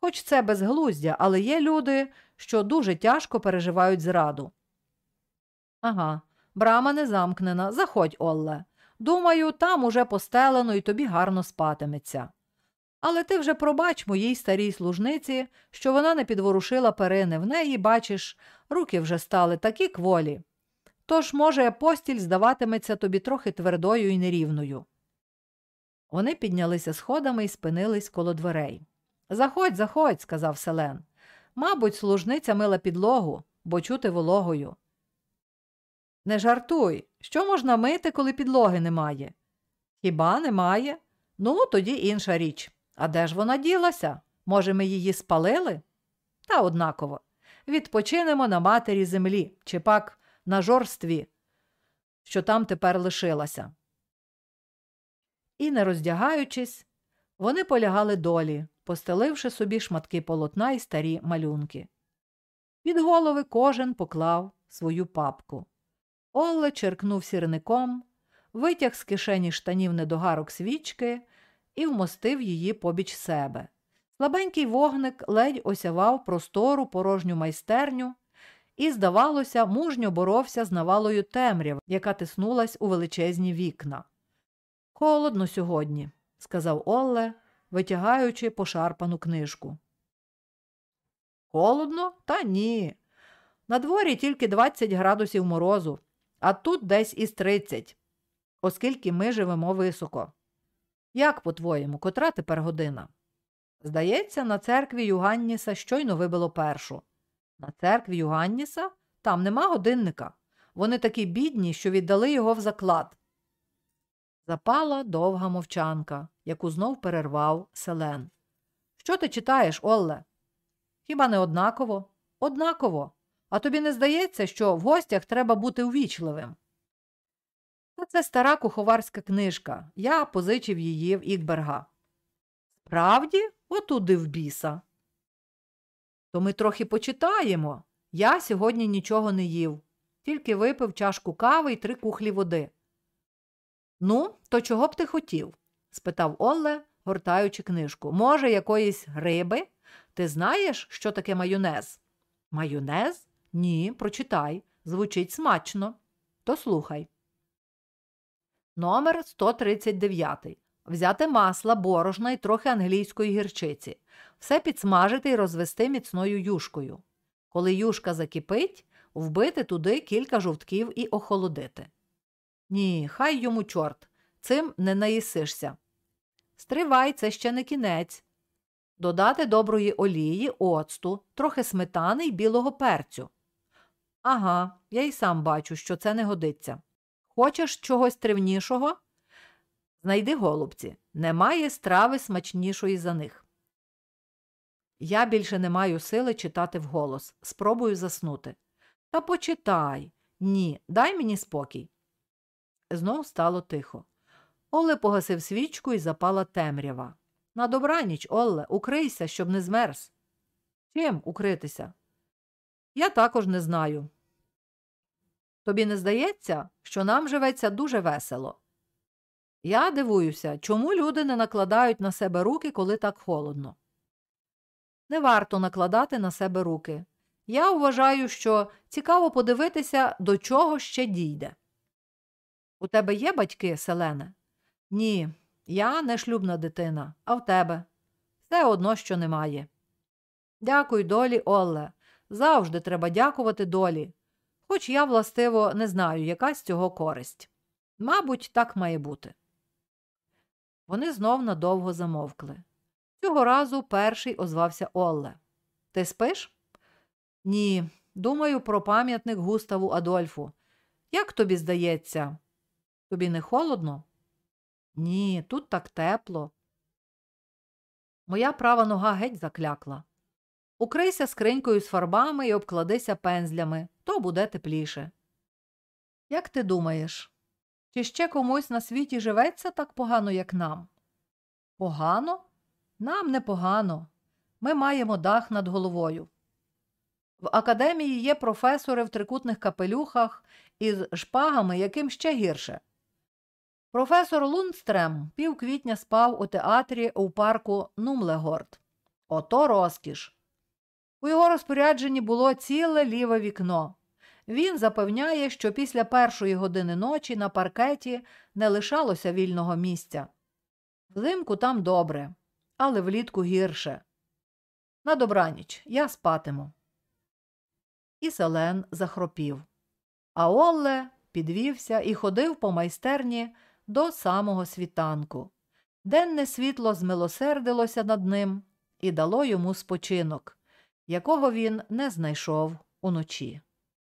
Хоч це безглуздя, але є люди, що дуже тяжко переживають зраду. Ага, брама не замкнена. Заходь, Олле. Думаю, там уже постелено і тобі гарно спатиметься. Але ти вже пробач моїй старій служниці, що вона не підворушила перини в неї, бачиш, руки вже стали такі кволі. Тож, може, постіль здаватиметься тобі трохи твердою і нерівною. Вони піднялися сходами і спинились коло дверей. Заходь, заходь, сказав Селен. Мабуть, служниця мила підлогу, бо чути вологою. Не жартуй, що можна мити, коли підлоги немає? Хіба немає? Ну, тоді інша річ. А де ж вона ділася? Може, ми її спалили? Та однаково. Відпочинемо на матері землі чи пак на жорстві, що там тепер лишилася. І, не роздягаючись, вони полягали долі, постеливши собі шматки полотна і старі малюнки. Під голови кожен поклав свою папку. Олле черкнув сірником, витяг з кишені штанів недогарок свічки і вмостив її побіч себе. Слабенький вогник ледь осявав простору порожню майстерню і, здавалося, мужньо боровся з навалою темряв, яка тиснулась у величезні вікна. Холодно сьогодні, сказав Олле, витягаючи пошарпану книжку. Холодно? Та ні. На дворі тільки 20 градусів морозу, а тут десь із 30, оскільки ми живемо високо. Як, по-твоєму, котра тепер година? Здається, на церкві Юганніса щойно вибило першу. На церкві Юганніса там нема годинника. Вони такі бідні, що віддали його в заклад. Запала довга мовчанка, яку знов перервав Селен. Що ти читаєш, Олле? Хіба не однаково? Однаково. А тобі не здається, що в гостях треба бути увічливим? Це стара куховарська книжка. Я позичив її в Ікберга. Справді, отуди в біса. То ми трохи почитаємо. Я сьогодні нічого не їв, тільки випив чашку кави і три кухлі води. Ну, то чого б ти хотів? спитав Олле, гортаючи книжку. Може, якоїсь гриби? Ти знаєш, що таке майонез? Майонез? Ні, прочитай. Звучить смачно. То слухай. Номер 139. Взяти масла, борошна і трохи англійської гірчиці. Все підсмажити і розвести міцною юшкою. Коли юшка закипить, вбити туди кілька жовтків і охолодити. Ні, хай йому чорт. Цим не наїсишся. Стривай, це ще не кінець. Додати доброї олії, оцту, трохи сметани й білого перцю. Ага, я й сам бачу, що це не годиться. Хочеш чогось тривнішого? Знайди голубці. Немає страви смачнішої за них. Я більше не маю сили читати вголос. Спробую заснути. Та почитай. Ні, дай мені спокій. Знов стало тихо. Оле погасив свічку і запала темрява. На добраніч, Олле, укрийся, щоб не змерз. Чим укритися? Я також не знаю. Тобі не здається, що нам живеться дуже весело. Я дивуюся, чому люди не накладають на себе руки, коли так холодно. Не варто накладати на себе руки. Я вважаю, що цікаво подивитися, до чого ще дійде. У тебе є батьки, Селене? Ні, я не шлюбна дитина, а в тебе. Все одно, що немає. Дякую долі, Олле. Завжди треба дякувати долі, хоч я, властиво, не знаю, яка з цього користь. Мабуть, так має бути. Вони знов надовго замовкли. Цього разу перший озвався Олле. Ти спиш? Ні. Думаю про пам'ятник Густаву Адольфу. Як тобі здається? Тобі не холодно? Ні, тут так тепло. Моя права нога геть заклякла. Укрийся скринькою з фарбами і обкладися пензлями, то буде тепліше. Як ти думаєш, чи ще комусь на світі живеться так погано, як нам? Погано? Нам не погано. Ми маємо дах над головою. В академії є професори в трикутних капелюхах із шпагами, яким ще гірше. Професор Лундстрем півквітня спав у театрі у парку Нумлегорд. Ото розкіш. У його розпорядженні було ціле ліве вікно. Він запевняє, що після першої години ночі на паркеті не лишалося вільного місця. Взимку там добре, але влітку гірше. На добраніч я спатиму. І Селен захропів. А Олле підвівся і ходив по майстерні до самого світанку. Денне світло змилосердилося над ним і дало йому спочинок, якого він не знайшов уночі.